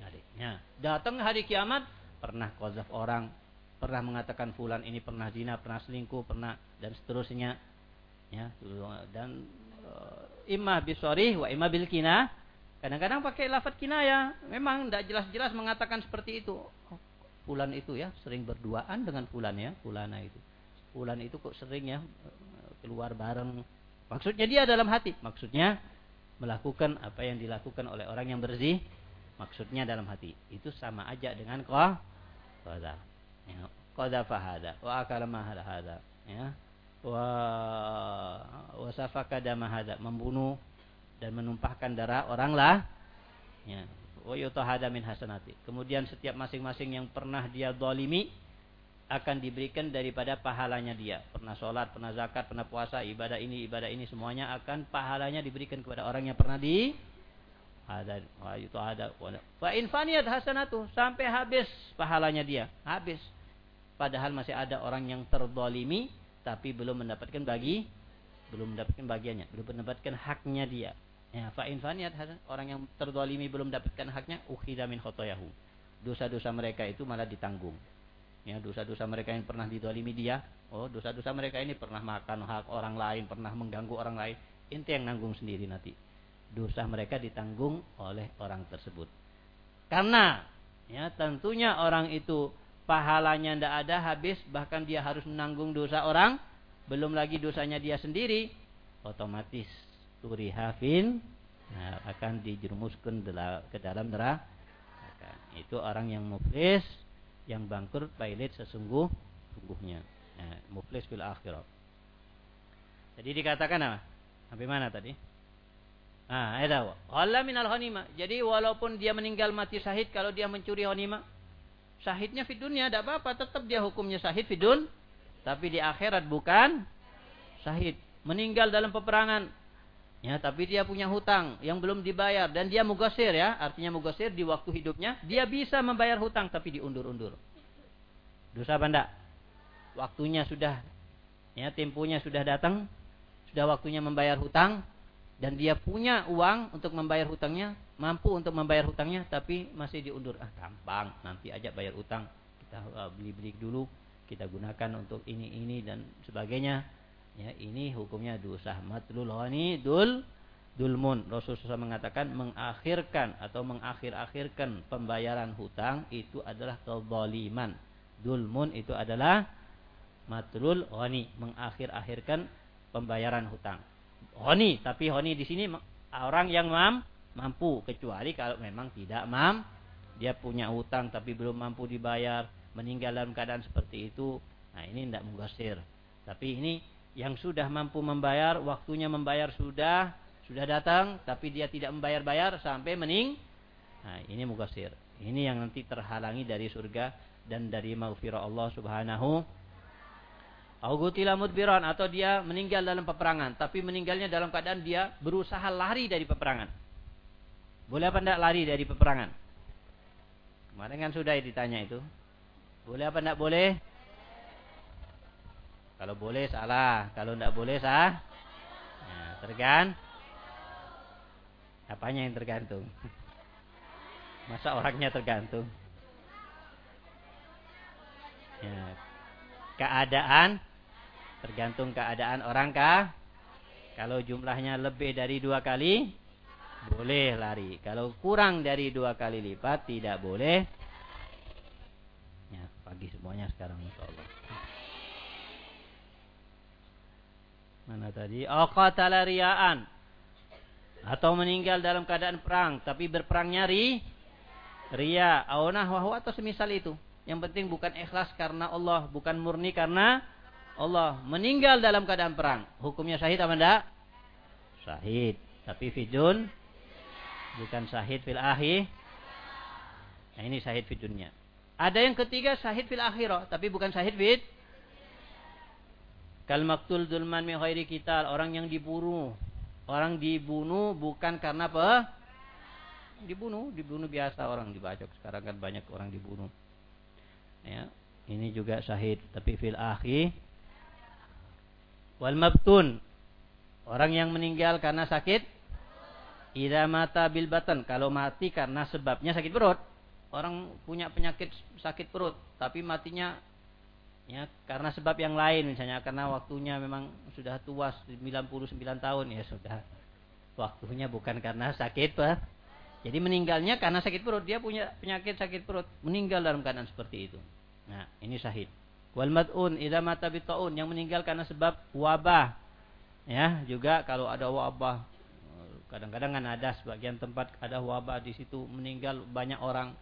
adiknya datang hari kiamat pernah kodaf orang pernah mengatakan fulan ini pernah zina pernah selingkuh pernah dan seterusnya ya dan imma bisori wa imma bil kina. Kadang-kadang pakai lafaz kinaya. Memang tidak jelas-jelas mengatakan seperti itu. Oh, fulan itu ya sering berduaan dengan fulan ya, fulana itu. Fulan itu kok sering ya keluar bareng. Maksudnya dia dalam hati. Maksudnya melakukan apa yang dilakukan oleh orang yang bersih. Maksudnya dalam hati. Itu sama aja dengan qah qadha. Ya, qadha fahada wa akala hada. Ya wa wasafaka damahada membunuh dan menumpahkan darah orang lah ya min hasanati kemudian setiap masing-masing yang pernah dia dolimi akan diberikan daripada pahalanya dia pernah sholat pernah zakat pernah puasa ibadah ini ibadah ini semuanya akan pahalanya diberikan kepada orang yang pernah di ada wa yutahada wa infaniyat hasanatu sampai habis pahalanya dia habis padahal masih ada orang yang terdolimi tapi belum mendapatkan bagi belum mendapatkan bagiannya, belum mendapatkan haknya dia. Ya, fa in faniyat orang yang terdolimi belum mendapatkan haknya, ukhida min khotoyahu. Dosa-dosa mereka itu malah ditanggung. Ya, dosa-dosa mereka yang pernah didolimi dia, oh dosa-dosa mereka ini pernah makan hak orang lain, pernah mengganggu orang lain, inti yang nanggung sendiri nanti. Dosa mereka ditanggung oleh orang tersebut. Karena Ya, tentunya orang itu pahalanya tidak ada habis bahkan dia harus menanggung dosa orang belum lagi dosanya dia sendiri otomatis turihafin nah, akan dijerumuskan ke dalam neraka itu orang yang muflis yang bangkrut pailit sesungguh sungguhnya nah, muflis fil akhirat jadi dikatakan apa sampai mana tadi Ah, ada. Allah minal ghanimah. Jadi walaupun dia meninggal mati syahid kalau dia mencuri ghanimah, syahidnya di dunia tidak apa-apa, tetap dia hukumnya syahid di dunia. Tapi di akhirat bukan syahid. Meninggal dalam peperangan. Ya, tapi dia punya hutang yang belum dibayar dan dia mugosir ya, artinya mugosir di waktu hidupnya dia bisa membayar hutang tapi diundur-undur. Dosa apa? Waktunya sudah ya temponya sudah datang, sudah waktunya membayar hutang, dan dia punya uang untuk membayar hutangnya, mampu untuk membayar hutangnya, tapi masih diundur. Ah, gampang, nanti aja bayar hutang. Kita uh, beli-beli dulu, kita gunakan untuk ini ini dan sebagainya. Ya, ini hukumnya dosa matlul ghani dul dulmun. Rasulullah mengatakan mengakhirkan atau mengakhir-akhirkan pembayaran hutang itu adalah kezaliman. Dulmun itu adalah matlul ghani, mengakhir-akhirkan pembayaran hutang honi tapi honi di sini orang yang mam, mampu kecuali kalau memang tidak mam dia punya hutang tapi belum mampu dibayar meninggal dalam keadaan seperti itu nah ini tidak mengusir tapi ini yang sudah mampu membayar waktunya membayar sudah sudah datang tapi dia tidak membayar-bayar sampai mening nah ini mugosir ini yang nanti terhalangi dari surga dan dari maghfirah Allah Subhanahu Augutila mudbiran atau dia meninggal dalam peperangan, tapi meninggalnya dalam keadaan dia berusaha lari dari peperangan. Boleh apa tidak lari dari peperangan? Kemarin kan sudah ditanya itu. Boleh apa tidak boleh? Kalau boleh salah, kalau tidak boleh sah. Nah, tergan. Apanya yang tergantung? *laughs* Masa orangnya tergantung? Ya, keadaan tergantung keadaan orang kah kalau jumlahnya lebih dari dua kali boleh lari kalau kurang dari dua kali lipat tidak boleh ya pagi semuanya sekarang insya Allah mana tadi oh riaan atau meninggal dalam keadaan perang tapi berperang nyari ria aunah wahwa atau semisal itu yang penting bukan ikhlas karena Allah, bukan murni karena Allah. Meninggal dalam keadaan perang. Hukumnya syahid apa enggak? Syahid. Tapi fidun bukan syahid fil akhir. Nah ini syahid fidunnya. Ada yang ketiga syahid fil akhirah, tapi bukan syahid fid. Kal maktul dulman min kita, orang yang dibunuh. Orang dibunuh bukan karena apa? Dibunuh, dibunuh biasa orang. Dibacok. Sekarang kan banyak orang dibunuh. Ya. Ini juga syahid tapi fil akhi wal mabtun. Orang yang meninggal karena sakit? Idza mata bil batan. Kalau mati karena sebabnya sakit perut. Orang punya penyakit sakit perut tapi matinya ya karena sebab yang lain misalnya karena waktunya memang sudah tua 99 tahun ya sudah. Waktunya bukan karena sakit Pak. Jadi meninggalnya karena sakit perut. Dia punya penyakit sakit perut. Meninggal dalam keadaan seperti itu. Nah, ini syahid. Wal mad'un idza mata bita'un. Yang meninggal karena sebab wabah. Ya, juga kalau ada wabah kadang-kadang kan ada sebagian tempat ada wabah di situ meninggal banyak orang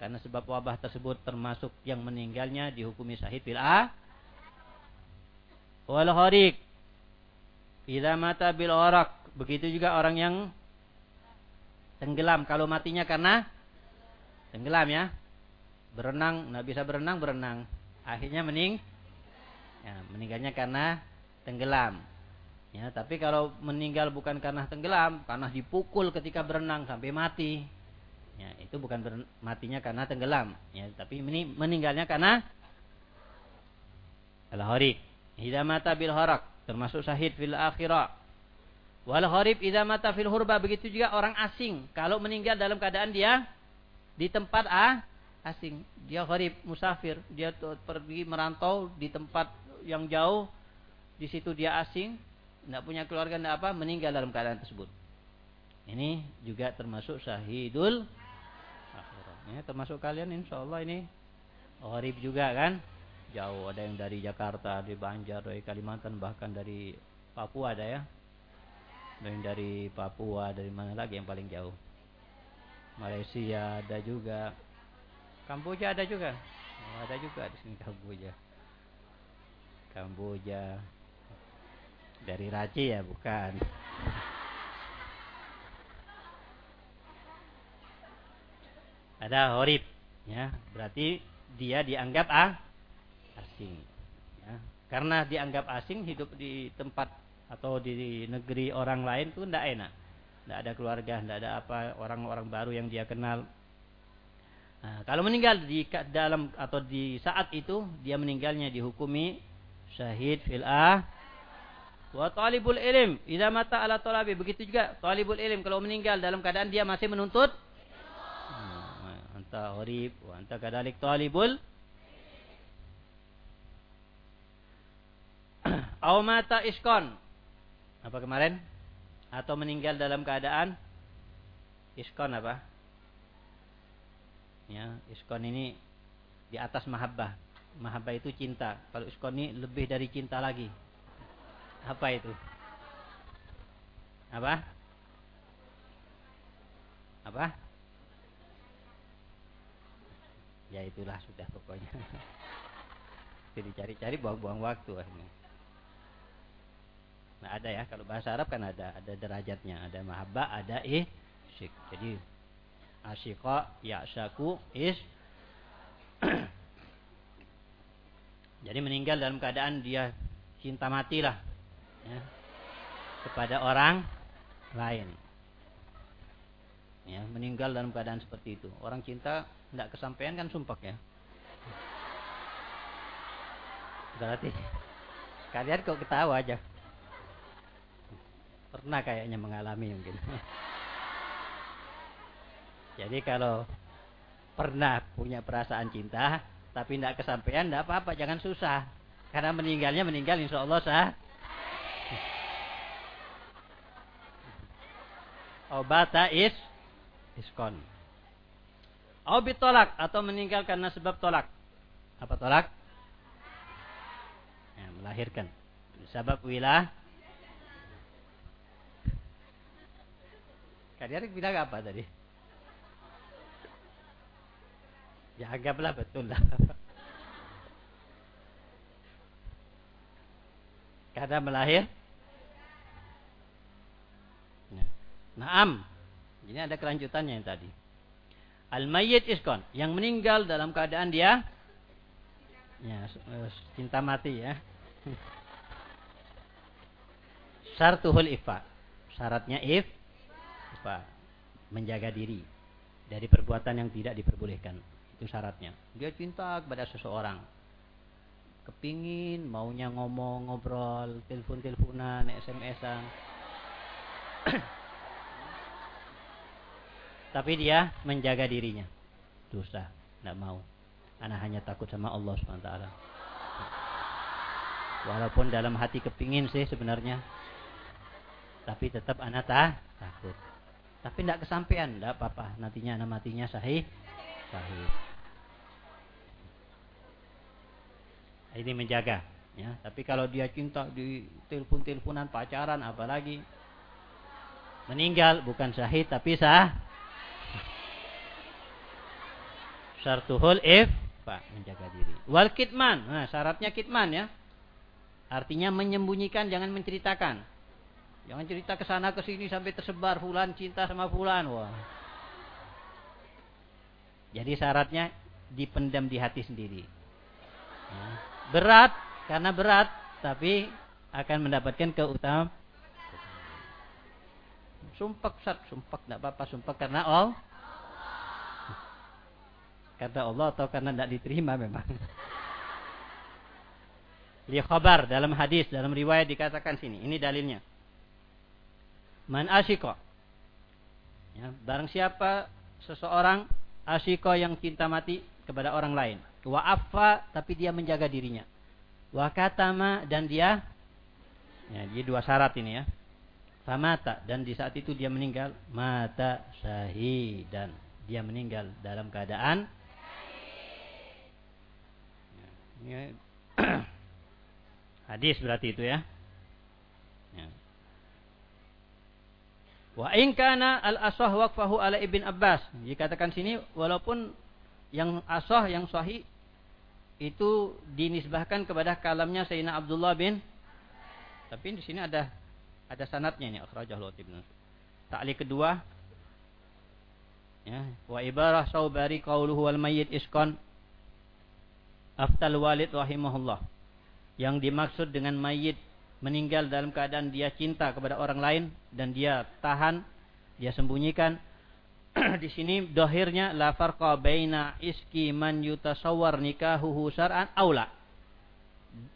karena sebab wabah tersebut termasuk yang meninggalnya dihukumi syahid bil a wal gharik idza mata bil orak begitu juga orang yang tenggelam. Kalau matinya karena tenggelam ya. Berenang nggak bisa berenang berenang. Akhirnya mening ya, meninggalnya karena tenggelam. Ya tapi kalau meninggal bukan karena tenggelam karena dipukul ketika berenang sampai mati ya itu bukan matinya karena tenggelam ya tapi meninggalnya karena al-harib idza mata bil harak termasuk syahid fil akhirah wal harib idza mata fil hurba begitu juga orang asing kalau meninggal dalam keadaan dia di tempat ah asing. Dia gharib, musafir. Dia pergi merantau di tempat yang jauh. Di situ dia asing. Tidak punya keluarga, tidak apa. Meninggal dalam keadaan tersebut. Ini juga termasuk syahidul Ya, termasuk kalian insya Allah ini Gharib juga kan? Jauh ada yang dari Jakarta Dari Banjar, dari Kalimantan Bahkan dari Papua ada ya? Ada dari Papua Dari mana lagi yang paling jauh? Malaysia ada juga. Kamboja ada juga? Oh, Ada juga di sini Kamboja. Kamboja. Dari Raci ya? Bukan ada horib ya. Berarti dia dianggap ah, asing ya. karena dianggap asing hidup di tempat atau di negeri orang lain itu tidak enak. Tidak ada keluarga tidak ada apa orang-orang baru yang dia kenal. Nah, kalau meninggal di dalam atau di saat itu dia meninggalnya dihukumi syahid fil ah wa talibul ilm idza mata ala talabi. Begitu juga talibul ilm kalau meninggal dalam keadaan dia masih menuntut anta gharib wa anta kadalik talibul Aw mata iskon. Apa kemarin? Atau meninggal dalam keadaan iskon apa? Ya, iskon ini di atas mahabbah. Mahabbah itu cinta. Kalau iskon ini lebih dari cinta lagi. Apa itu? Apa? Apa? Ya itulah sudah pokoknya. *laughs* Jadi cari-cari buang-buang waktu ini nah ada ya kalau bahasa Arab kan ada ada derajatnya. Ada mahabbah ada isyik. Jadi asyika ya'syaku is. *clears throat* Jadi meninggal dalam keadaan dia cinta mati lah ya, kepada orang lain. Ya meninggal dalam keadaan seperti itu. Orang cinta tidak kesampaian kan sumpah ya. Berarti kalian kok ketawa aja? Pernah kayaknya mengalami mungkin. Jadi kalau pernah punya perasaan cinta tapi tidak kesampaian tidak apa-apa jangan susah. Karena meninggalnya meninggal insya Allah sah obata is iskon Au tolak atau meninggal karena sebab tolak. Apa tolak? Ya, melahirkan. Sebab wilah. Kalian bilang apa tadi? Ya anggaplah betul lah. Karena melahir. Ya. Naam. Ini ada kelanjutannya yang tadi. Al-mayyit iskon. Yang meninggal dalam keadaan dia ya, cinta mati ya. *laughs* Syartuhul ifa. Syaratnya if ifa. Menjaga diri dari perbuatan yang tidak diperbolehkan. Itu syaratnya. Dia cinta kepada seseorang. Kepingin, maunya ngomong, ngobrol, telepon-teleponan, SMS-an. *clears throat* Tapi dia menjaga dirinya. Dosa, tidak mau. Anak hanya takut sama Allah SWT. Walaupun dalam hati kepingin sih sebenarnya. Tapi tetap anak tak takut. Tapi tidak kesampaian, tidak apa-apa. Nantinya anak matinya sahih. Sahih. Ini menjaga. Ya, tapi kalau dia cinta di telepon-teleponan pacaran apalagi meninggal bukan sahih tapi sah Syartuhul if Pak menjaga diri. Wal kitman. Nah, syaratnya kitman ya. Artinya menyembunyikan jangan menceritakan. Jangan cerita ke sana ke sini sampai tersebar fulan cinta sama fulan. Wah. Jadi syaratnya dipendam di hati sendiri. Ya. Berat karena berat tapi akan mendapatkan keutamaan. Sumpah sat, sumpah tidak apa-apa, sumpah karena Allah kata Allah atau karena tidak diterima memang. *laughs* Li khabar dalam hadis, dalam riwayat dikatakan sini. Ini dalilnya. Man asyiko. Ya, barang siapa seseorang asyiko yang cinta mati kepada orang lain. Wa affa tapi dia menjaga dirinya. Wa katama dan dia ya, dia dua syarat ini ya. Famata dan di saat itu dia meninggal mata dan dia meninggal dalam keadaan ya, ini *clears throat* hadis berarti itu ya. ya. Wa in kana al asah waqfahu ala Ibn Abbas. Dikatakan sini walaupun yang asah yang sahih itu dinisbahkan kepada kalamnya Sayyidina Abdullah bin tapi di sini ada ada sanatnya ini akhrajahu Ibnu. Ta'liq kedua ya wa ibarah saubari qauluhu wal mayyit iskon aftal walid rahimahullah yang dimaksud dengan mayit meninggal dalam keadaan dia cinta kepada orang lain dan dia tahan dia sembunyikan *clears throat* di sini dohirnya la farqa baina iski man yutasawwar nikahuhu syar'an aula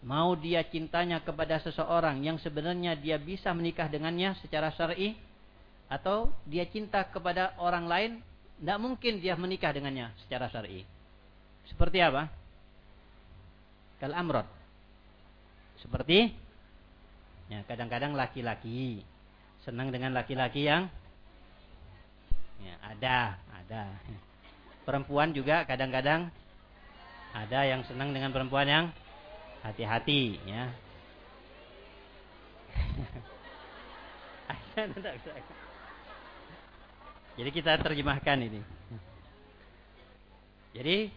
mau dia cintanya kepada seseorang yang sebenarnya dia bisa menikah dengannya secara syar'i atau dia cinta kepada orang lain tidak mungkin dia menikah dengannya secara syar'i. Seperti apa? Kal amrod. Seperti ya kadang-kadang laki-laki senang dengan laki-laki yang ya ada, ada. Perempuan juga kadang-kadang ada yang senang dengan perempuan yang hati-hati ya. *laughs* Jadi kita terjemahkan ini. Jadi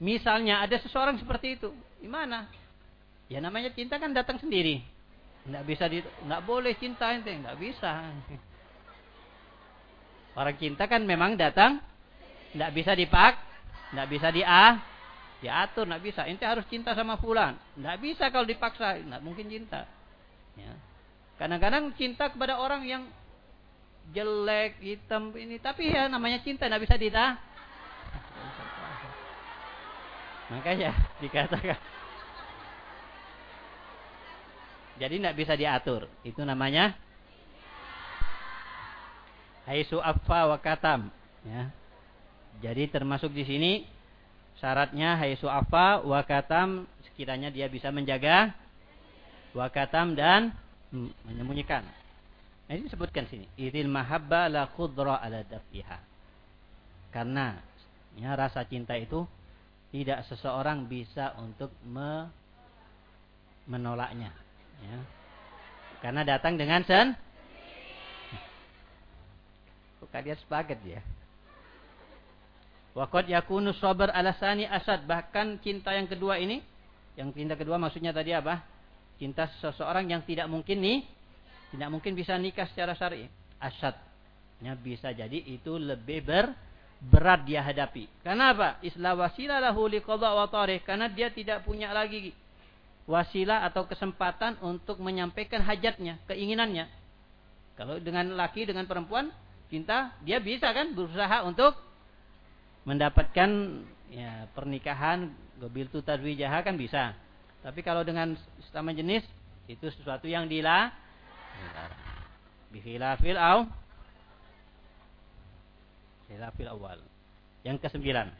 misalnya ada seseorang seperti itu, gimana? Ya namanya cinta kan datang sendiri. Enggak bisa di enggak boleh cinta ente, enggak bisa. Orang cinta kan memang datang enggak bisa dipak, enggak bisa dia diatur, enggak bisa. Ente harus cinta sama fulan. Enggak bisa kalau dipaksa, enggak mungkin cinta. Ya. Kadang-kadang cinta kepada orang yang jelek, hitam ini, tapi ya namanya cinta tidak bisa ditahan. Makanya dikatakan. Jadi tidak bisa diatur. Itu namanya haisu affa wa katam. Ya. Jadi termasuk di sini syaratnya haisu affa wa katam sekiranya dia bisa menjaga wa katam dan menyembunyikan. Nah, ini disebutkan sini. Idil mahabba la khudra ala daf'iha. Karena ya, rasa cinta itu tidak seseorang bisa untuk me menolaknya. Ya. Karena datang dengan sen. Kalian sepakat ya? Wakot yakunu sabar alasani asad. Bahkan cinta yang kedua ini. Yang cinta kedua maksudnya tadi apa? Cinta seseorang yang tidak mungkin nih tidak mungkin bisa nikah secara syar'i. Asyadnya bisa jadi itu lebih ber, berat dia hadapi. Kenapa? Isla wasilah lahu liqadha wa tarikh. Karena dia tidak punya lagi wasilah atau kesempatan untuk menyampaikan hajatnya, keinginannya. Kalau dengan laki dengan perempuan cinta, dia bisa kan berusaha untuk mendapatkan ya pernikahan gobil tu tadwijaha kan bisa. Tapi kalau dengan sama jenis itu sesuatu yang dilarang Bikhilafil au Khilafil awal. Yang kesembilan.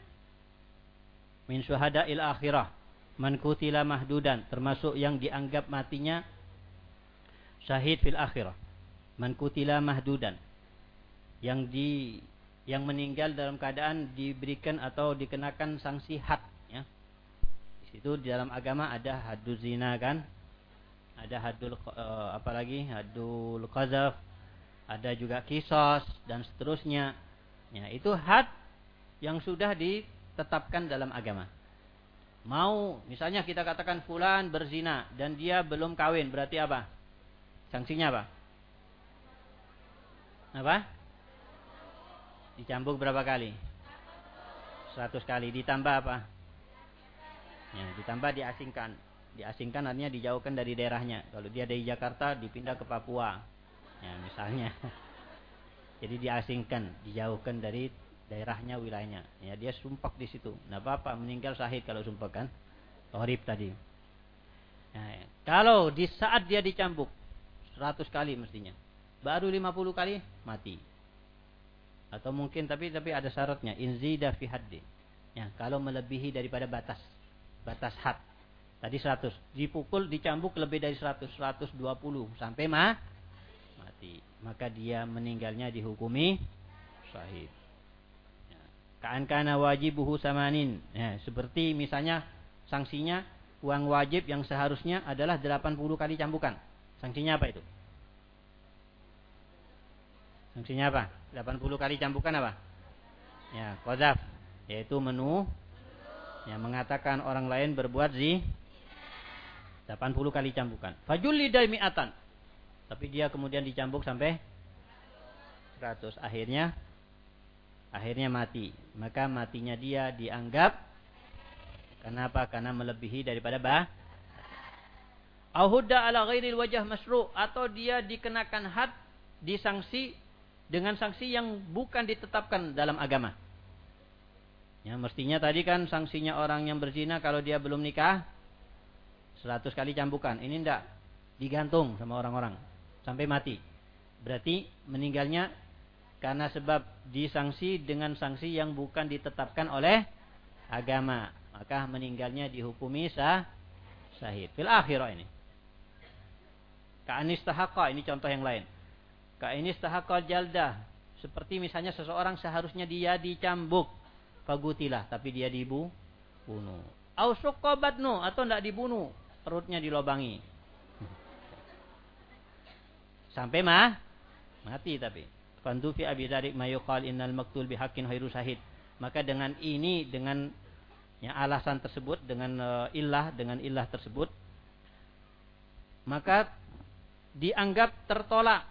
Min il akhirah. Man kutila mahdudan. Termasuk yang dianggap matinya syahid fil akhirah. Man kutila mahdudan. Yang di yang meninggal dalam keadaan diberikan atau dikenakan sanksi had ya. Di situ di dalam agama ada haddu zina kan, ada hadul uh, apa lagi hadul qazaf ada juga kisos dan seterusnya ya itu had yang sudah ditetapkan dalam agama. Mau misalnya kita katakan fulan berzina dan dia belum kawin berarti apa? Sanksinya apa? Apa? Dicambuk berapa kali? 100 kali. Ditambah apa? Ya ditambah diasingkan. Diasingkan artinya dijauhkan dari daerahnya. Kalau dia dari Jakarta dipindah ke Papua. Ya, misalnya. *laughs* Jadi diasingkan, dijauhkan dari daerahnya, wilayahnya. Ya, dia sumpah di situ. Nah, apa-apa meninggal sahid kalau sumpah kan. Horib tadi. Nah, ya. Kalau di saat dia dicambuk 100 kali mestinya. Baru 50 kali mati. Atau mungkin tapi tapi ada syaratnya inzida fi haddi. Ya, kalau melebihi daripada batas batas had Tadi 100. Dipukul, dicambuk lebih dari 100. 120. Sampai mah mati. Maka dia meninggalnya dihukumi syahid. Ka'an kana wajibuhu samanin. Ya, seperti misalnya sanksinya uang wajib yang seharusnya adalah 80 kali cambukan. Sanksinya apa itu? Sanksinya apa? 80 kali cambukan apa? Ya, qadzaf, yaitu menu yang mengatakan orang lain berbuat zi 80 kali cambukan. Fajul lidai mi'atan. Tapi dia kemudian dicambuk sampai 100. Akhirnya akhirnya mati. Maka matinya dia dianggap Kenapa? Karena melebihi daripada bah. Ahudda ala ghairil wajah masru atau dia dikenakan had disangsi dengan sanksi yang bukan ditetapkan dalam agama. Ya, mestinya tadi kan sanksinya orang yang berzina kalau dia belum nikah 100 kali cambukan. Ini ndak digantung sama orang-orang sampai mati. Berarti meninggalnya karena sebab disangsi dengan sanksi yang bukan ditetapkan oleh agama. Maka meninggalnya dihukumi sah sahid fil akhirah ini. Ka'anis tahaqqa ini contoh yang lain. Ka'anis tahaqqa jaldah. Seperti misalnya seseorang seharusnya dia dicambuk. Fagutilah tapi dia dibu bunuh. Au no atau tidak dibunuh. Perutnya dilobangi sampai mah mati tapi. Fandu fi abi darik mayuqal innal maktul bihaqqin khairu sahid maka dengan ini dengan ya, alasan tersebut dengan uh, ilah dengan ilah tersebut maka dianggap tertolak.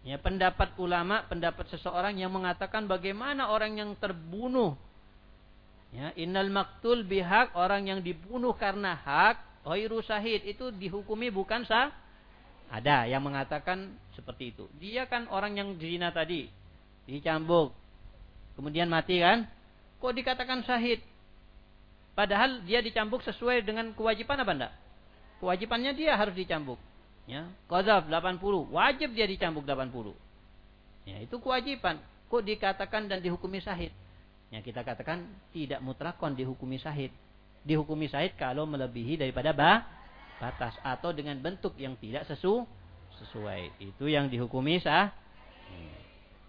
Ya pendapat ulama pendapat seseorang yang mengatakan bagaimana orang yang terbunuh. Ya innal maktul bihak orang yang dibunuh karena hak ghairu sahid itu dihukumi bukan sah ada yang mengatakan seperti itu dia kan orang yang zina tadi dicambuk kemudian mati kan kok dikatakan syahid Padahal dia dicambuk sesuai dengan kewajiban apa enggak? Kewajibannya dia harus dicambuk. Ya, qadzaf 80, wajib dia dicambuk 80. Ya, itu kewajiban. Kok dikatakan dan dihukumi syahid? Ya, kita katakan tidak mutlakon dihukumi syahid. Dihukumi syahid kalau melebihi daripada ba, batas atau dengan bentuk yang tidak sesu, sesuai. Itu yang dihukumi sah.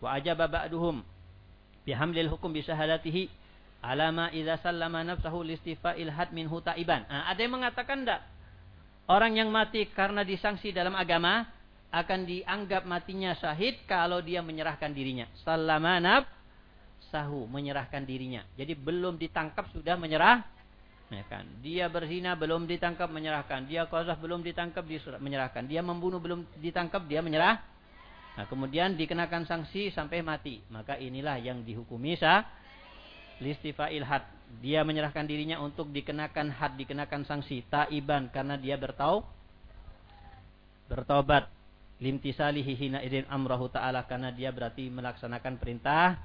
Wa ajaba ba'duhum bihamlil hukum bisahadatihi Alama idza sallama nafsahu listifa'il had minhu ta'iban. Nah, ada yang mengatakan enggak? Orang yang mati karena disangsi dalam agama akan dianggap matinya syahid kalau dia menyerahkan dirinya. Sallama nafsahu menyerahkan dirinya. Jadi belum ditangkap sudah menyerah Ya kan? Dia berzina belum ditangkap menyerahkan. Dia qazaf belum ditangkap menyerahkan. Dia membunuh belum ditangkap dia menyerah. Nah, kemudian dikenakan sanksi sampai mati. Maka inilah yang dihukumi sah listifa'il had. Dia menyerahkan dirinya untuk dikenakan had, dikenakan sanksi. Ta'iban karena dia bertau bertobat. Limtisalihi hina idin amrahu ta'ala karena dia berarti melaksanakan perintah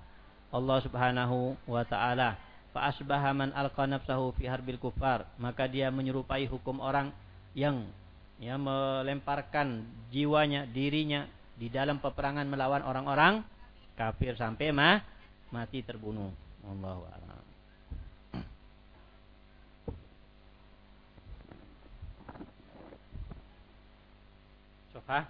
Allah subhanahu wa ta'ala. Fa'asbaha man alqa nafsahu fi harbil kufar. Maka dia menyerupai hukum orang yang ya melemparkan jiwanya, dirinya di dalam peperangan melawan orang-orang kafir sampai mah mati terbunuh. Wallahu a'lam. Sofa.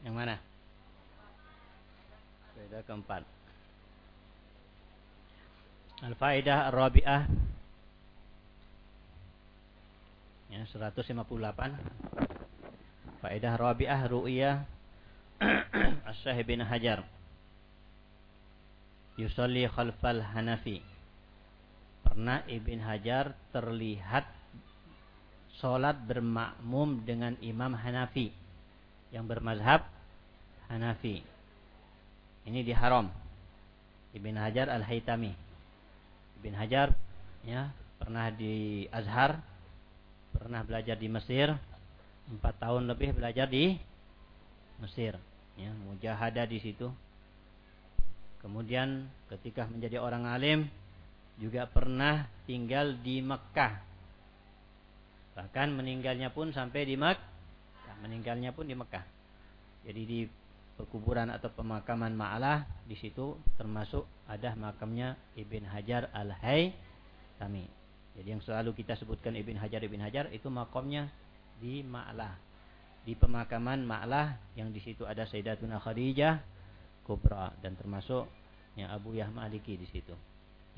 Yang mana? Beda keempat. Al-Faidah Rabi'ah ya, 158 Faedah Rabi'ah Ru'iyah *clears throat* As-Sahih bin Hajar. Yusalli khalfal Hanafi. Pernah Ibn Hajar terlihat Sholat bermakmum dengan Imam Hanafi Yang bermazhab Hanafi. Ini di haram. Ibn Hajar Al-Haytami. Bin Hajar ya pernah di Azhar pernah belajar di Mesir empat tahun lebih belajar di Mesir ya mujahadah di situ. Kemudian ketika menjadi orang alim juga pernah tinggal di Mekah bahkan meninggalnya pun sampai di Mekah meninggalnya pun di Mekah jadi di pekuburan atau pemakaman Ma'lah di situ termasuk ada makamnya Ibn Hajar Al-Haytami. Jadi yang selalu kita sebutkan Ibn Hajar Ibn Hajar itu makamnya di Ma'lah. Di pemakaman Ma'lah yang di situ ada Sayyidatuna Khadijah Kubra dan termasuk yang Abu Yah Maliki di situ.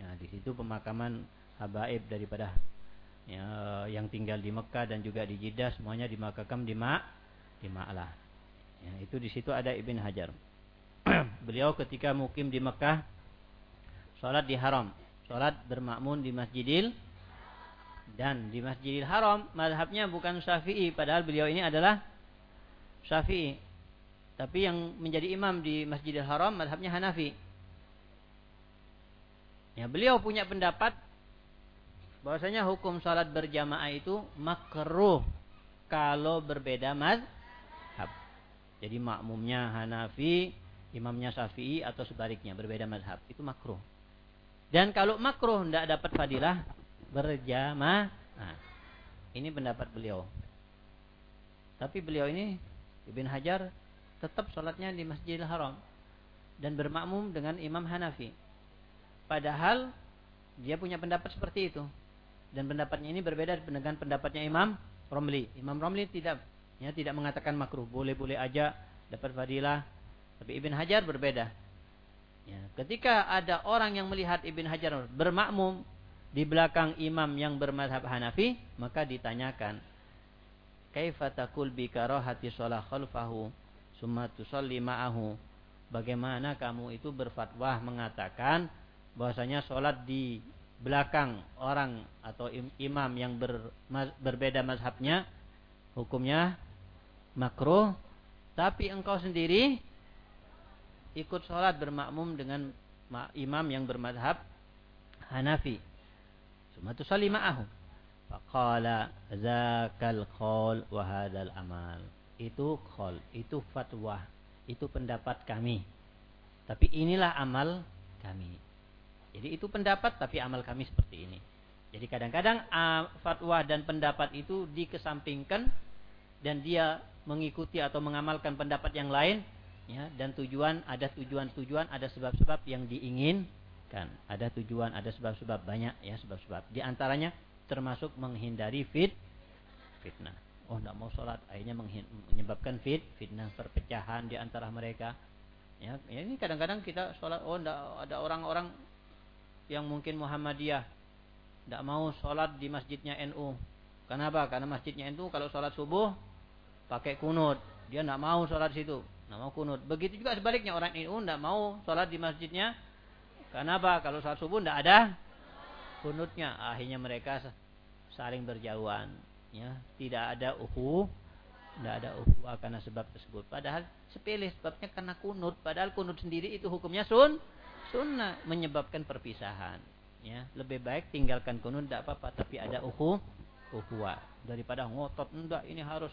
Ya, di situ pemakaman habaib daripada ya, yang tinggal di Mekah dan juga di Jeddah semuanya dimakam di Ma di Ma'lah. Ya, itu di situ ada Ibn Hajar. *clears throat* Beliau ketika mukim di Mekah sholat di Haram, sholat bermakmun di Masjidil dan di Masjidil Haram madhabnya bukan Syafi'i padahal beliau ini adalah Syafi'i. Tapi yang menjadi imam di Masjidil Haram madhabnya Hanafi. Ya, beliau punya pendapat bahwasanya hukum salat berjamaah itu makruh kalau berbeda mazhab. Jadi makmumnya Hanafi, imamnya Syafi'i atau sebaliknya berbeda mazhab itu makruh. Dan kalau makruh tidak dapat fadilah berjamaah. Nah, ini pendapat beliau. Tapi beliau ini Ibn Hajar tetap sholatnya di Masjidil Haram dan bermakmum dengan Imam Hanafi. Padahal dia punya pendapat seperti itu. Dan pendapatnya ini berbeda dengan pendapatnya Imam Romli. Imam Romli tidak ya tidak mengatakan makruh, boleh-boleh aja dapat fadilah. Tapi Ibn Hajar berbeda. Ya, ketika ada orang yang melihat Ibn Hajar bermakmum di belakang imam yang bermadhab Hanafi, maka ditanyakan, "Kaifa taqul bi karahati shalah khalfahu summa tusalli ma'ahu?" Bagaimana kamu itu berfatwa mengatakan bahwasanya sholat di belakang orang atau imam yang ber, berbeda mazhabnya hukumnya makruh tapi engkau sendiri ikut sholat bermakmum dengan imam yang bermadhab Hanafi. Cuma tu salli ma'ahu. Faqala zakal khol wa hadal amal. Itu khol, itu fatwa, itu pendapat kami. Tapi inilah amal kami. Jadi itu pendapat tapi amal kami seperti ini. Jadi kadang-kadang fatwa dan pendapat itu dikesampingkan dan dia mengikuti atau mengamalkan pendapat yang lain ya dan tujuan ada tujuan-tujuan ada sebab-sebab yang diinginkan ada tujuan ada sebab-sebab banyak ya sebab-sebab di antaranya termasuk menghindari fit fitnah oh tidak mau sholat akhirnya menyebabkan fit fitnah perpecahan di antara mereka ya, ya ini kadang-kadang kita sholat oh tidak ada orang-orang yang mungkin Muhammadiyah tidak mau sholat di masjidnya NU. Kenapa? Karena masjidnya NU kalau sholat subuh pakai kunut. Dia tidak mau sholat di situ. Tidak mau kunut. Begitu juga sebaliknya orang NU tidak mau sholat di masjidnya. Kenapa? Kalau sholat subuh tidak ada kunutnya. Akhirnya mereka saling berjauhan. Ya, tidak ada uhu, tidak ada uhu karena sebab tersebut. Padahal sepele sebabnya karena kunut. Padahal kunut sendiri itu hukumnya sun sunnah menyebabkan perpisahan ya lebih baik tinggalkan kunut tidak apa-apa tapi ada uhu uhuwa daripada ngotot enggak ini harus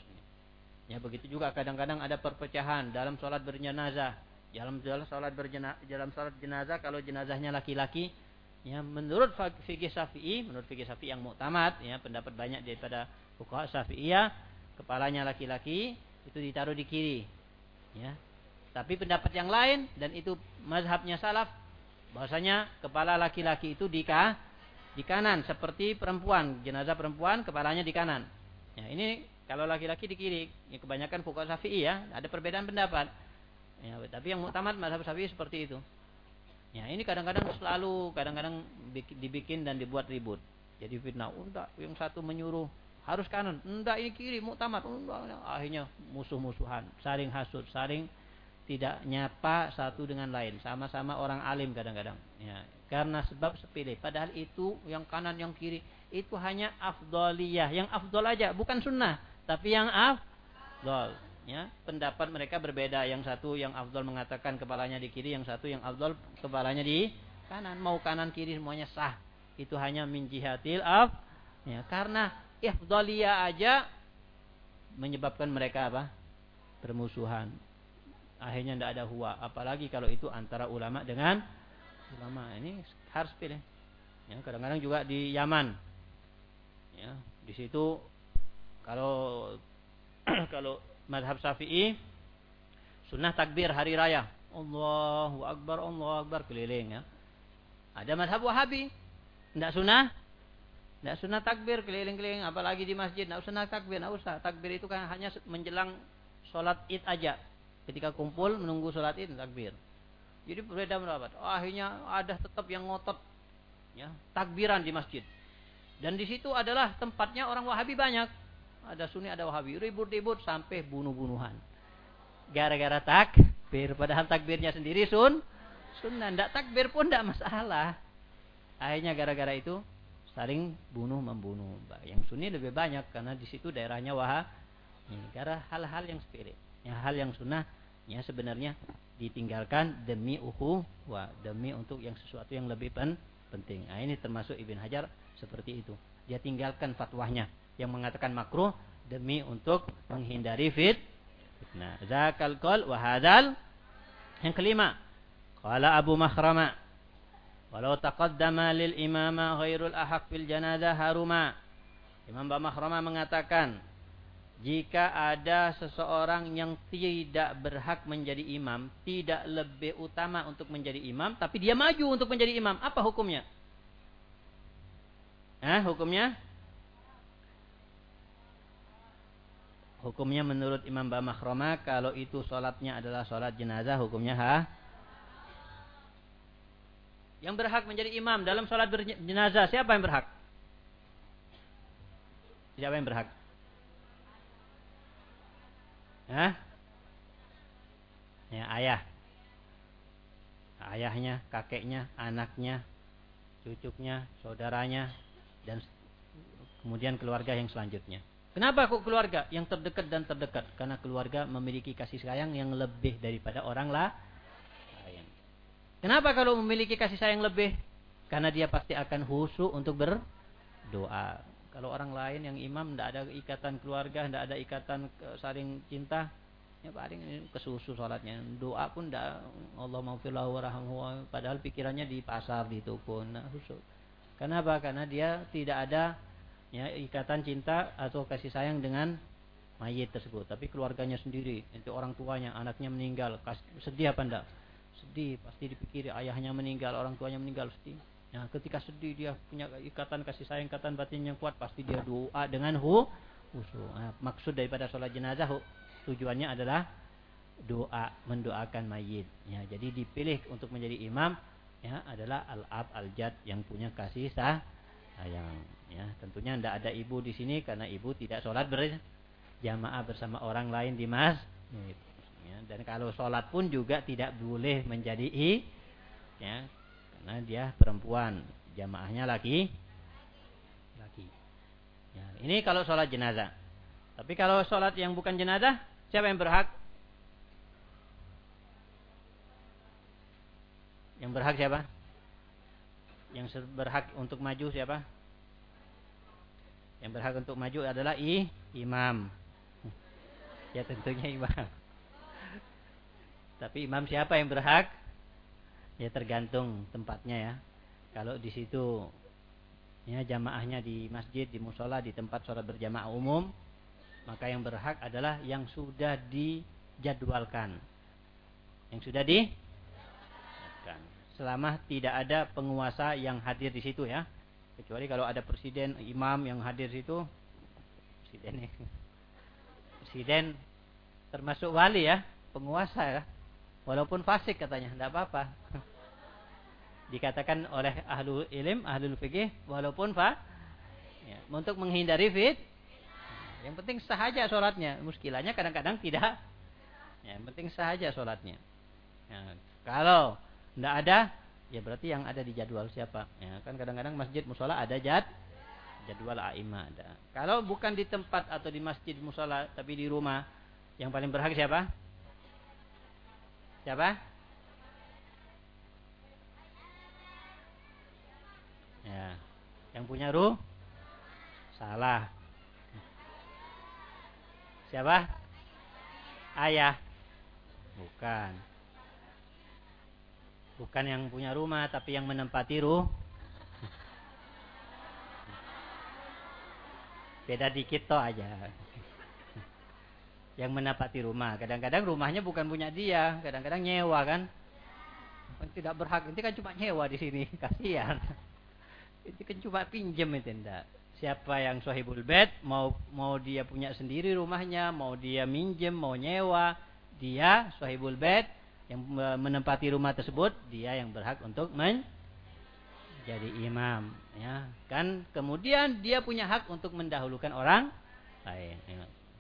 ya begitu juga kadang-kadang ada perpecahan dalam sholat berjenazah. Dalam sholat berjenazah dalam sholat jenazah kalau jenazahnya laki-laki ya menurut fikih syafi'i menurut fikih syafi'i yang muktamad ya pendapat banyak daripada fuqaha syafi'iyah kepalanya laki-laki itu ditaruh di kiri ya. Tapi pendapat yang lain dan itu mazhabnya salaf bahwasanya kepala laki-laki itu di di kanan seperti perempuan jenazah perempuan kepalanya di kanan. Ya ini kalau laki-laki di kiri ya, kebanyakan fuqaha syafi'i ya ada perbedaan pendapat. Ya, tapi yang muktamad mazhab syafi'i seperti itu. Ya ini kadang-kadang selalu kadang-kadang dibikin dan dibuat ribut. Jadi fitnah unta yang satu menyuruh harus kanan enggak ini kiri muktamad. Enggak. Akhirnya musuh-musuhan saling hasut saling tidak nyapa satu dengan lain. Sama-sama orang alim kadang-kadang. Ya karena sebab sepele. Padahal itu yang kanan yang kiri itu hanya afdoliyah. Yang afdol aja bukan sunnah tapi yang afdol ya pendapat mereka berbeda. Yang satu yang afdol mengatakan kepalanya di kiri yang satu yang afdol kepalanya di kanan. Mau kanan kiri semuanya sah. Itu hanya min jihatil af ya. Karena afdoliyah aja menyebabkan mereka apa? Permusuhan. Akhirnya tidak ada huwa. Apalagi kalau itu antara ulama dengan ulama. Ini harus pilih. Ya kadang-kadang juga di Yaman. Ya di situ kalau *clears throat* kalau madhab Syafi'i Sunnah takbir hari raya. Allahu Akbar, Allahu Akbar keliling ya. Ada madhab Wahabi. Tidak sunnah. Tidak sunnah takbir keliling-keliling. Apalagi di masjid. Tidak sunnah takbir. Tidak usah. Takbir itu kan hanya menjelang sholat id aja. Ketika kumpul menunggu sholat id takbir. Jadi berbeda pendapat. Oh, akhirnya ada tetap yang ngotot ya, takbiran di masjid. Dan di situ adalah tempatnya orang Wahabi banyak. Ada Sunni, ada Wahabi. Ribut-ribut sampai bunuh-bunuhan. Gara-gara takbir. Padahal takbirnya sendiri sun. Sunnah. Tidak takbir pun tidak masalah. Akhirnya gara-gara itu saling bunuh-membunuh. Yang Sunni lebih banyak. Karena di situ daerahnya Wahabi. Karena hal-hal yang sepele. Ya, hal yang sunnah ya sebenarnya ditinggalkan demi uhu wa demi untuk yang sesuatu yang lebih pen penting. Nah, ini termasuk Ibn Hajar seperti itu. Dia tinggalkan fatwahnya yang mengatakan makruh demi untuk menghindari fit Nah, Zakal qol wa hadal yang kelima. Qala Abu Makhrama Walau taqaddama lil imama ghairul ahaq fil janazah haruma. Imam Abu Makhrama mengatakan jika ada seseorang yang tidak berhak menjadi imam, tidak lebih utama untuk menjadi imam, tapi dia maju untuk menjadi imam, apa hukumnya? Eh, hukumnya? Hukumnya menurut Imam Bamakhroma kalau itu sholatnya adalah sholat jenazah, hukumnya ha? Yang berhak menjadi imam dalam sholat jenazah, siapa yang berhak? Siapa yang berhak? Hah? Ya, ayah. Ayahnya, kakeknya, anaknya, cucunya, saudaranya, dan kemudian keluarga yang selanjutnya. Kenapa kok keluarga? Yang terdekat dan terdekat. Karena keluarga memiliki kasih sayang yang lebih daripada orang lah. Kenapa kalau memiliki kasih sayang lebih? Karena dia pasti akan husu untuk berdoa. Kalau orang lain yang imam tidak ada ikatan keluarga, tidak ada ikatan saling cinta, ya paling kesusu sholatnya. Doa pun tidak Allah maufillahu warahmuhu. Padahal pikirannya di pasar, di toko. Nah, khusus. Kenapa? Karena dia tidak ada ya, ikatan cinta atau kasih sayang dengan mayit tersebut. Tapi keluarganya sendiri, itu orang tuanya, anaknya meninggal, sedih apa enggak? Sedih, pasti dipikiri ayahnya meninggal, orang tuanya meninggal, sedih. Ya, ketika sedih dia punya ikatan kasih sayang, ikatan batin yang kuat, pasti dia doa dengan hu. Nah, maksud daripada sholat jenazah tujuannya adalah doa mendoakan mayit. Ya, jadi dipilih untuk menjadi imam ya adalah al-ab al-jad yang punya kasih sayang. Ya, tentunya tidak ada ibu di sini karena ibu tidak sholat berjamaah bersama orang lain di mas. Ya, dan kalau sholat pun juga tidak boleh menjadi i, ya, karena dia perempuan jamaahnya lagi lagi ya, ini kalau sholat jenazah. Tapi kalau sholat yang bukan jenazah siapa yang berhak? Yang berhak siapa yang berhak untuk maju siapa yang berhak untuk maju adalah i imam ya tentunya imam tapi imam siapa yang berhak Ya tergantung tempatnya ya. Kalau di situ ya jamaahnya di masjid, di musola, di tempat sholat berjamaah umum, maka yang berhak adalah yang sudah dijadwalkan. Yang sudah di selama tidak ada penguasa yang hadir di situ ya. Kecuali kalau ada presiden, imam yang hadir di situ, presiden ya. Presiden termasuk wali ya, penguasa ya. Walaupun fasik katanya, tidak apa-apa. *laughs* Dikatakan oleh ahlu ilim, ahlu fikih, walaupun fa, ya, untuk menghindari fit, yang penting sahaja sholatnya. Muskilahnya kadang-kadang tidak. Ya, yang penting sahaja sholatnya. Ya, kalau tidak ada, ya berarti yang ada di jadwal siapa. Ya, kan kadang-kadang masjid musola ada jad, jadwal aima ada. Kalau bukan di tempat atau di masjid musola, tapi di rumah, yang paling berhak siapa? Siapa? Ya. Yang punya ruh? Salah. Siapa? Ayah. Bukan. Bukan yang punya rumah tapi yang menempati ruh. Beda dikit toh aja. yang menapati rumah. Kadang-kadang rumahnya bukan punya dia, kadang-kadang nyewa kan. Tidak berhak, itu kan cuma nyewa di sini, *laughs* kasihan. Itu kan cuma pinjam itu enggak. Siapa yang sahibul bed, mau mau dia punya sendiri rumahnya, mau dia minjem, mau nyewa, dia sahibul bed yang menempati rumah tersebut, dia yang berhak untuk menjadi imam, ya. Kan kemudian dia punya hak untuk mendahulukan orang lain.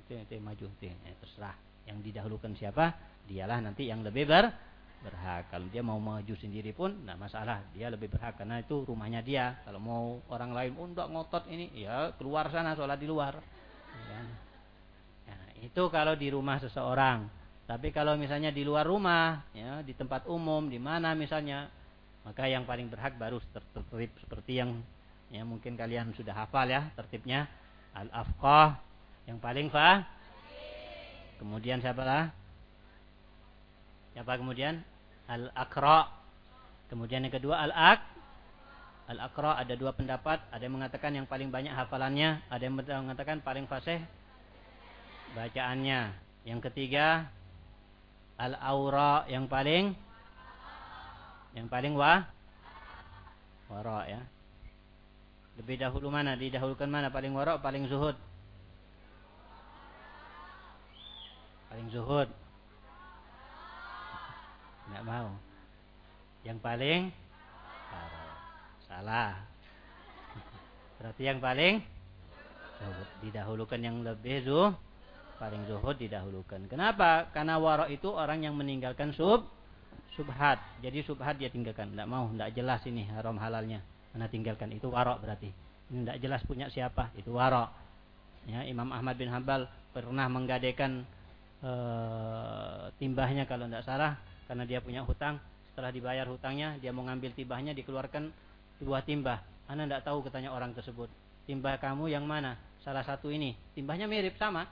Itu itu maju itu ya, terserah yang didahulukan siapa dialah nanti yang lebih ber berhak kalau dia mau maju sendiri pun tidak masalah dia lebih berhak karena itu rumahnya dia kalau mau orang lain oh ngotot ini ya keluar sana sholat di luar ya. ya, itu kalau di rumah seseorang tapi kalau misalnya di luar rumah ya di tempat umum di mana misalnya maka yang paling berhak baru tertib seperti yang ya mungkin kalian sudah hafal ya tertibnya al afqah yang paling fa? Kemudian siapa lah? Siapa kemudian? Al-Aqra. Kemudian yang kedua Al-Aq. Al-Aqra ada dua pendapat. Ada yang mengatakan yang paling banyak hafalannya. Ada yang mengatakan paling fasih bacaannya. Yang ketiga Al-Aura yang paling yang paling wa wara ya. Lebih dahulu mana? Didahulukan mana? Paling wara paling zuhud? Paling zuhud. Tidak mau. Yang paling salah. Berarti yang paling. Didahulukan yang lebih zuhud. Paling zuhud didahulukan. Kenapa? Karena warok itu orang yang meninggalkan sub subhat. Jadi subhat dia tinggalkan. Tidak mau, tidak jelas ini haram halalnya. Karena tinggalkan itu warok berarti. Ini tidak jelas punya siapa. Itu warok. Ya, Imam Ahmad bin Hambal pernah menggadaikan e, timbahnya kalau tidak salah karena dia punya hutang setelah dibayar hutangnya dia mau ngambil timbahnya dikeluarkan dua timbah anda tidak tahu katanya orang tersebut timbah kamu yang mana salah satu ini timbahnya mirip sama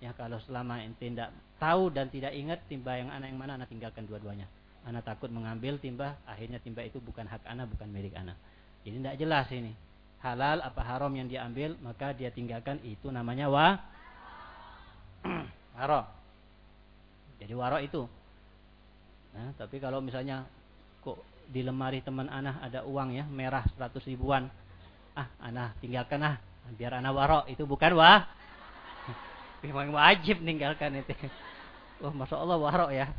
ya kalau selama ente tidak tahu dan tidak ingat timbah yang anak yang mana anak tinggalkan dua-duanya anak takut mengambil timbah akhirnya timbah itu bukan hak anak bukan milik anak jadi tidak jelas ini halal apa haram yang diambil maka dia tinggalkan itu namanya wa *clears throat* haram jadi warok itu. Nah, tapi kalau misalnya kok di lemari teman anak ada uang ya merah 100 ribuan, ah anak tinggalkan ah biar anak warok itu bukan wah. Memang wajib tinggalkan itu. Wah, masya Allah warok ya.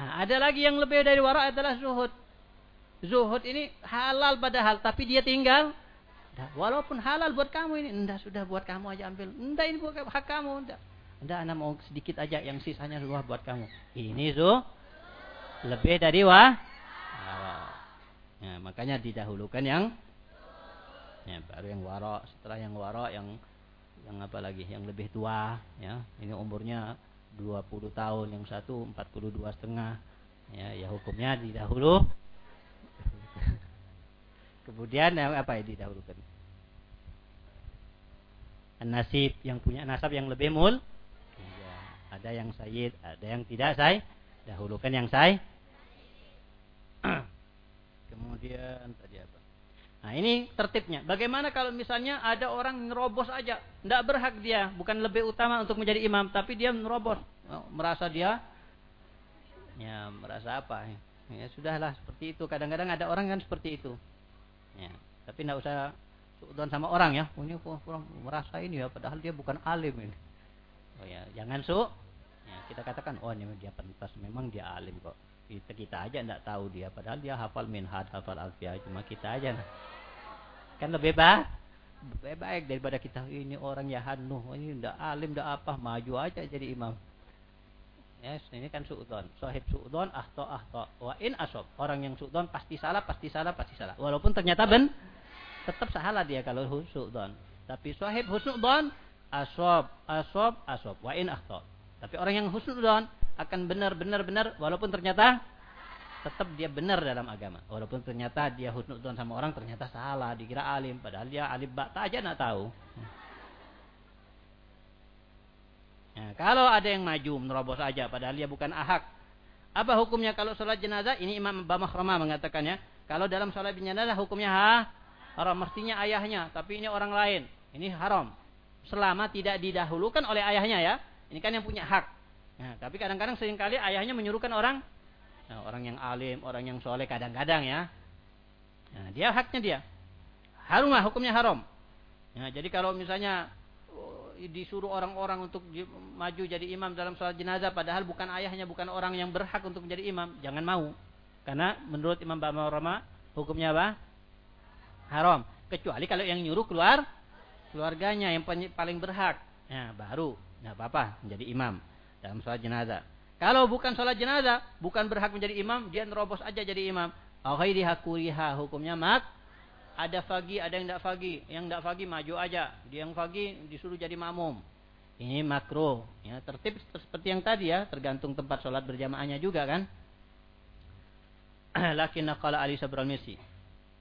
Nah, ada lagi yang lebih dari warok adalah zuhud. Zuhud ini halal padahal, tapi dia tinggal. walaupun halal buat kamu ini, enggak sudah buat kamu aja ambil. Enggak ini buat hak kamu, enggak. Anda anak mau sedikit aja yang sisanya semua buat kamu. Ini tuh lebih dari wah. Ya, makanya didahulukan yang ya, baru yang warok, setelah yang warok yang yang apa lagi? Yang lebih tua, ya. Ini umurnya 20 tahun, yang satu 42 setengah. Ya, ya hukumnya didahulu. *laughs* Kemudian yang apa yang didahulukan? Nasib yang punya nasab yang lebih mul ada yang sayyid, ada yang tidak say. Dahulukan yang say. *clears throat* Kemudian tadi apa? Nah ini tertibnya. Bagaimana kalau misalnya ada orang nerobos aja, tidak berhak dia, bukan lebih utama untuk menjadi imam, tapi dia nerobos, oh, merasa dia, ya merasa apa? Ya sudahlah seperti itu. Kadang-kadang ada orang kan seperti itu. Ya, tapi tidak usah suudon sama orang ya. Oh, ini kurang merasa ini ya, padahal dia bukan alim ini. Oh ya, jangan su. Ya, kita katakan oh ini dia pentas, memang dia alim kok. Kita kita aja tidak tahu dia, padahal dia hafal minhad, hafal alfiah, cuma kita aja. Nah. Kan lebih baik, lebih baik daripada kita ini orang ya hanuh, ini tidak alim, tidak apa, maju aja jadi imam. Yes, ini kan suudon. Sahib suudon, ahto ahto. Wa in asob. Orang yang suudon pasti salah, pasti salah, pasti salah. Walaupun ternyata ben, tetap salah dia kalau suudon. Tapi sahib husnudon, asob, asob, asob. Wa in ahto. Tapi orang yang husnudon akan benar benar walaupun ternyata tetap dia benar dalam agama. Walaupun ternyata dia husnudon sama orang ternyata salah, dikira alim padahal dia alim bakta aja nak tahu. Nah, kalau ada yang maju menerobos aja padahal dia bukan ahak. Apa hukumnya kalau sholat jenazah? Ini Imam Bamahrama mengatakannya. Kalau dalam sholat jenazah hukumnya ha, haram. Mestinya ayahnya, tapi ini orang lain. Ini haram. selama tidak didahulukan oleh ayahnya ya. Ini kan yang punya hak. Nah, tapi kadang-kadang sering kali ayahnya menyuruhkan orang nah, orang yang alim, orang yang soleh kadang-kadang ya. Nah, dia haknya dia. Harum lah hukumnya haram. Nah, jadi kalau misalnya oh, disuruh orang-orang untuk maju jadi imam dalam sholat jenazah padahal bukan ayahnya bukan orang yang berhak untuk menjadi imam jangan mau karena menurut Imam Rama hukumnya apa haram kecuali kalau yang nyuruh keluar keluarganya yang paling berhak ya baru nggak apa-apa menjadi imam dalam sholat jenazah. Kalau bukan sholat jenazah, bukan berhak menjadi imam, dia nerobos aja jadi imam. Ghairi hakuriha hukumnya mak. Ada fagi, ada yang tidak fagi. Yang tidak fagi maju aja. Dia yang fagi disuruh jadi makmum. Ini makro. Ya, tertib seperti yang tadi ya, tergantung tempat sholat berjamaahnya juga kan. *clears throat* Lakin qala Ali Sabral Misi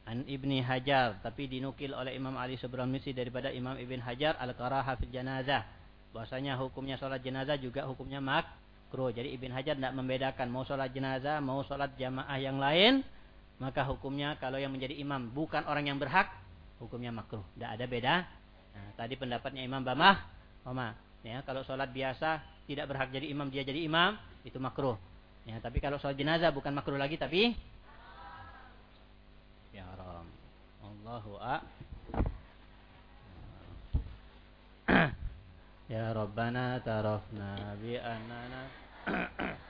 an Ibni Hajar tapi dinukil oleh Imam Ali Sabral Misi daripada Imam Ibn Hajar al-karaha fil janazah bahwasanya hukumnya sholat jenazah juga hukumnya makruh. Jadi Ibn Hajar tidak membedakan mau sholat jenazah, mau sholat jamaah yang lain, maka hukumnya kalau yang menjadi imam bukan orang yang berhak, hukumnya makruh. Tidak ada beda. Nah, tadi pendapatnya Imam Bamah, Oma. Ya, kalau sholat biasa tidak berhak jadi imam dia jadi imam itu makruh. Ya, tapi kalau sholat jenazah bukan makruh lagi tapi ya haram. Allahu a'lam. *clears throat* يا ربنا اعترفنا بأننا *coughs*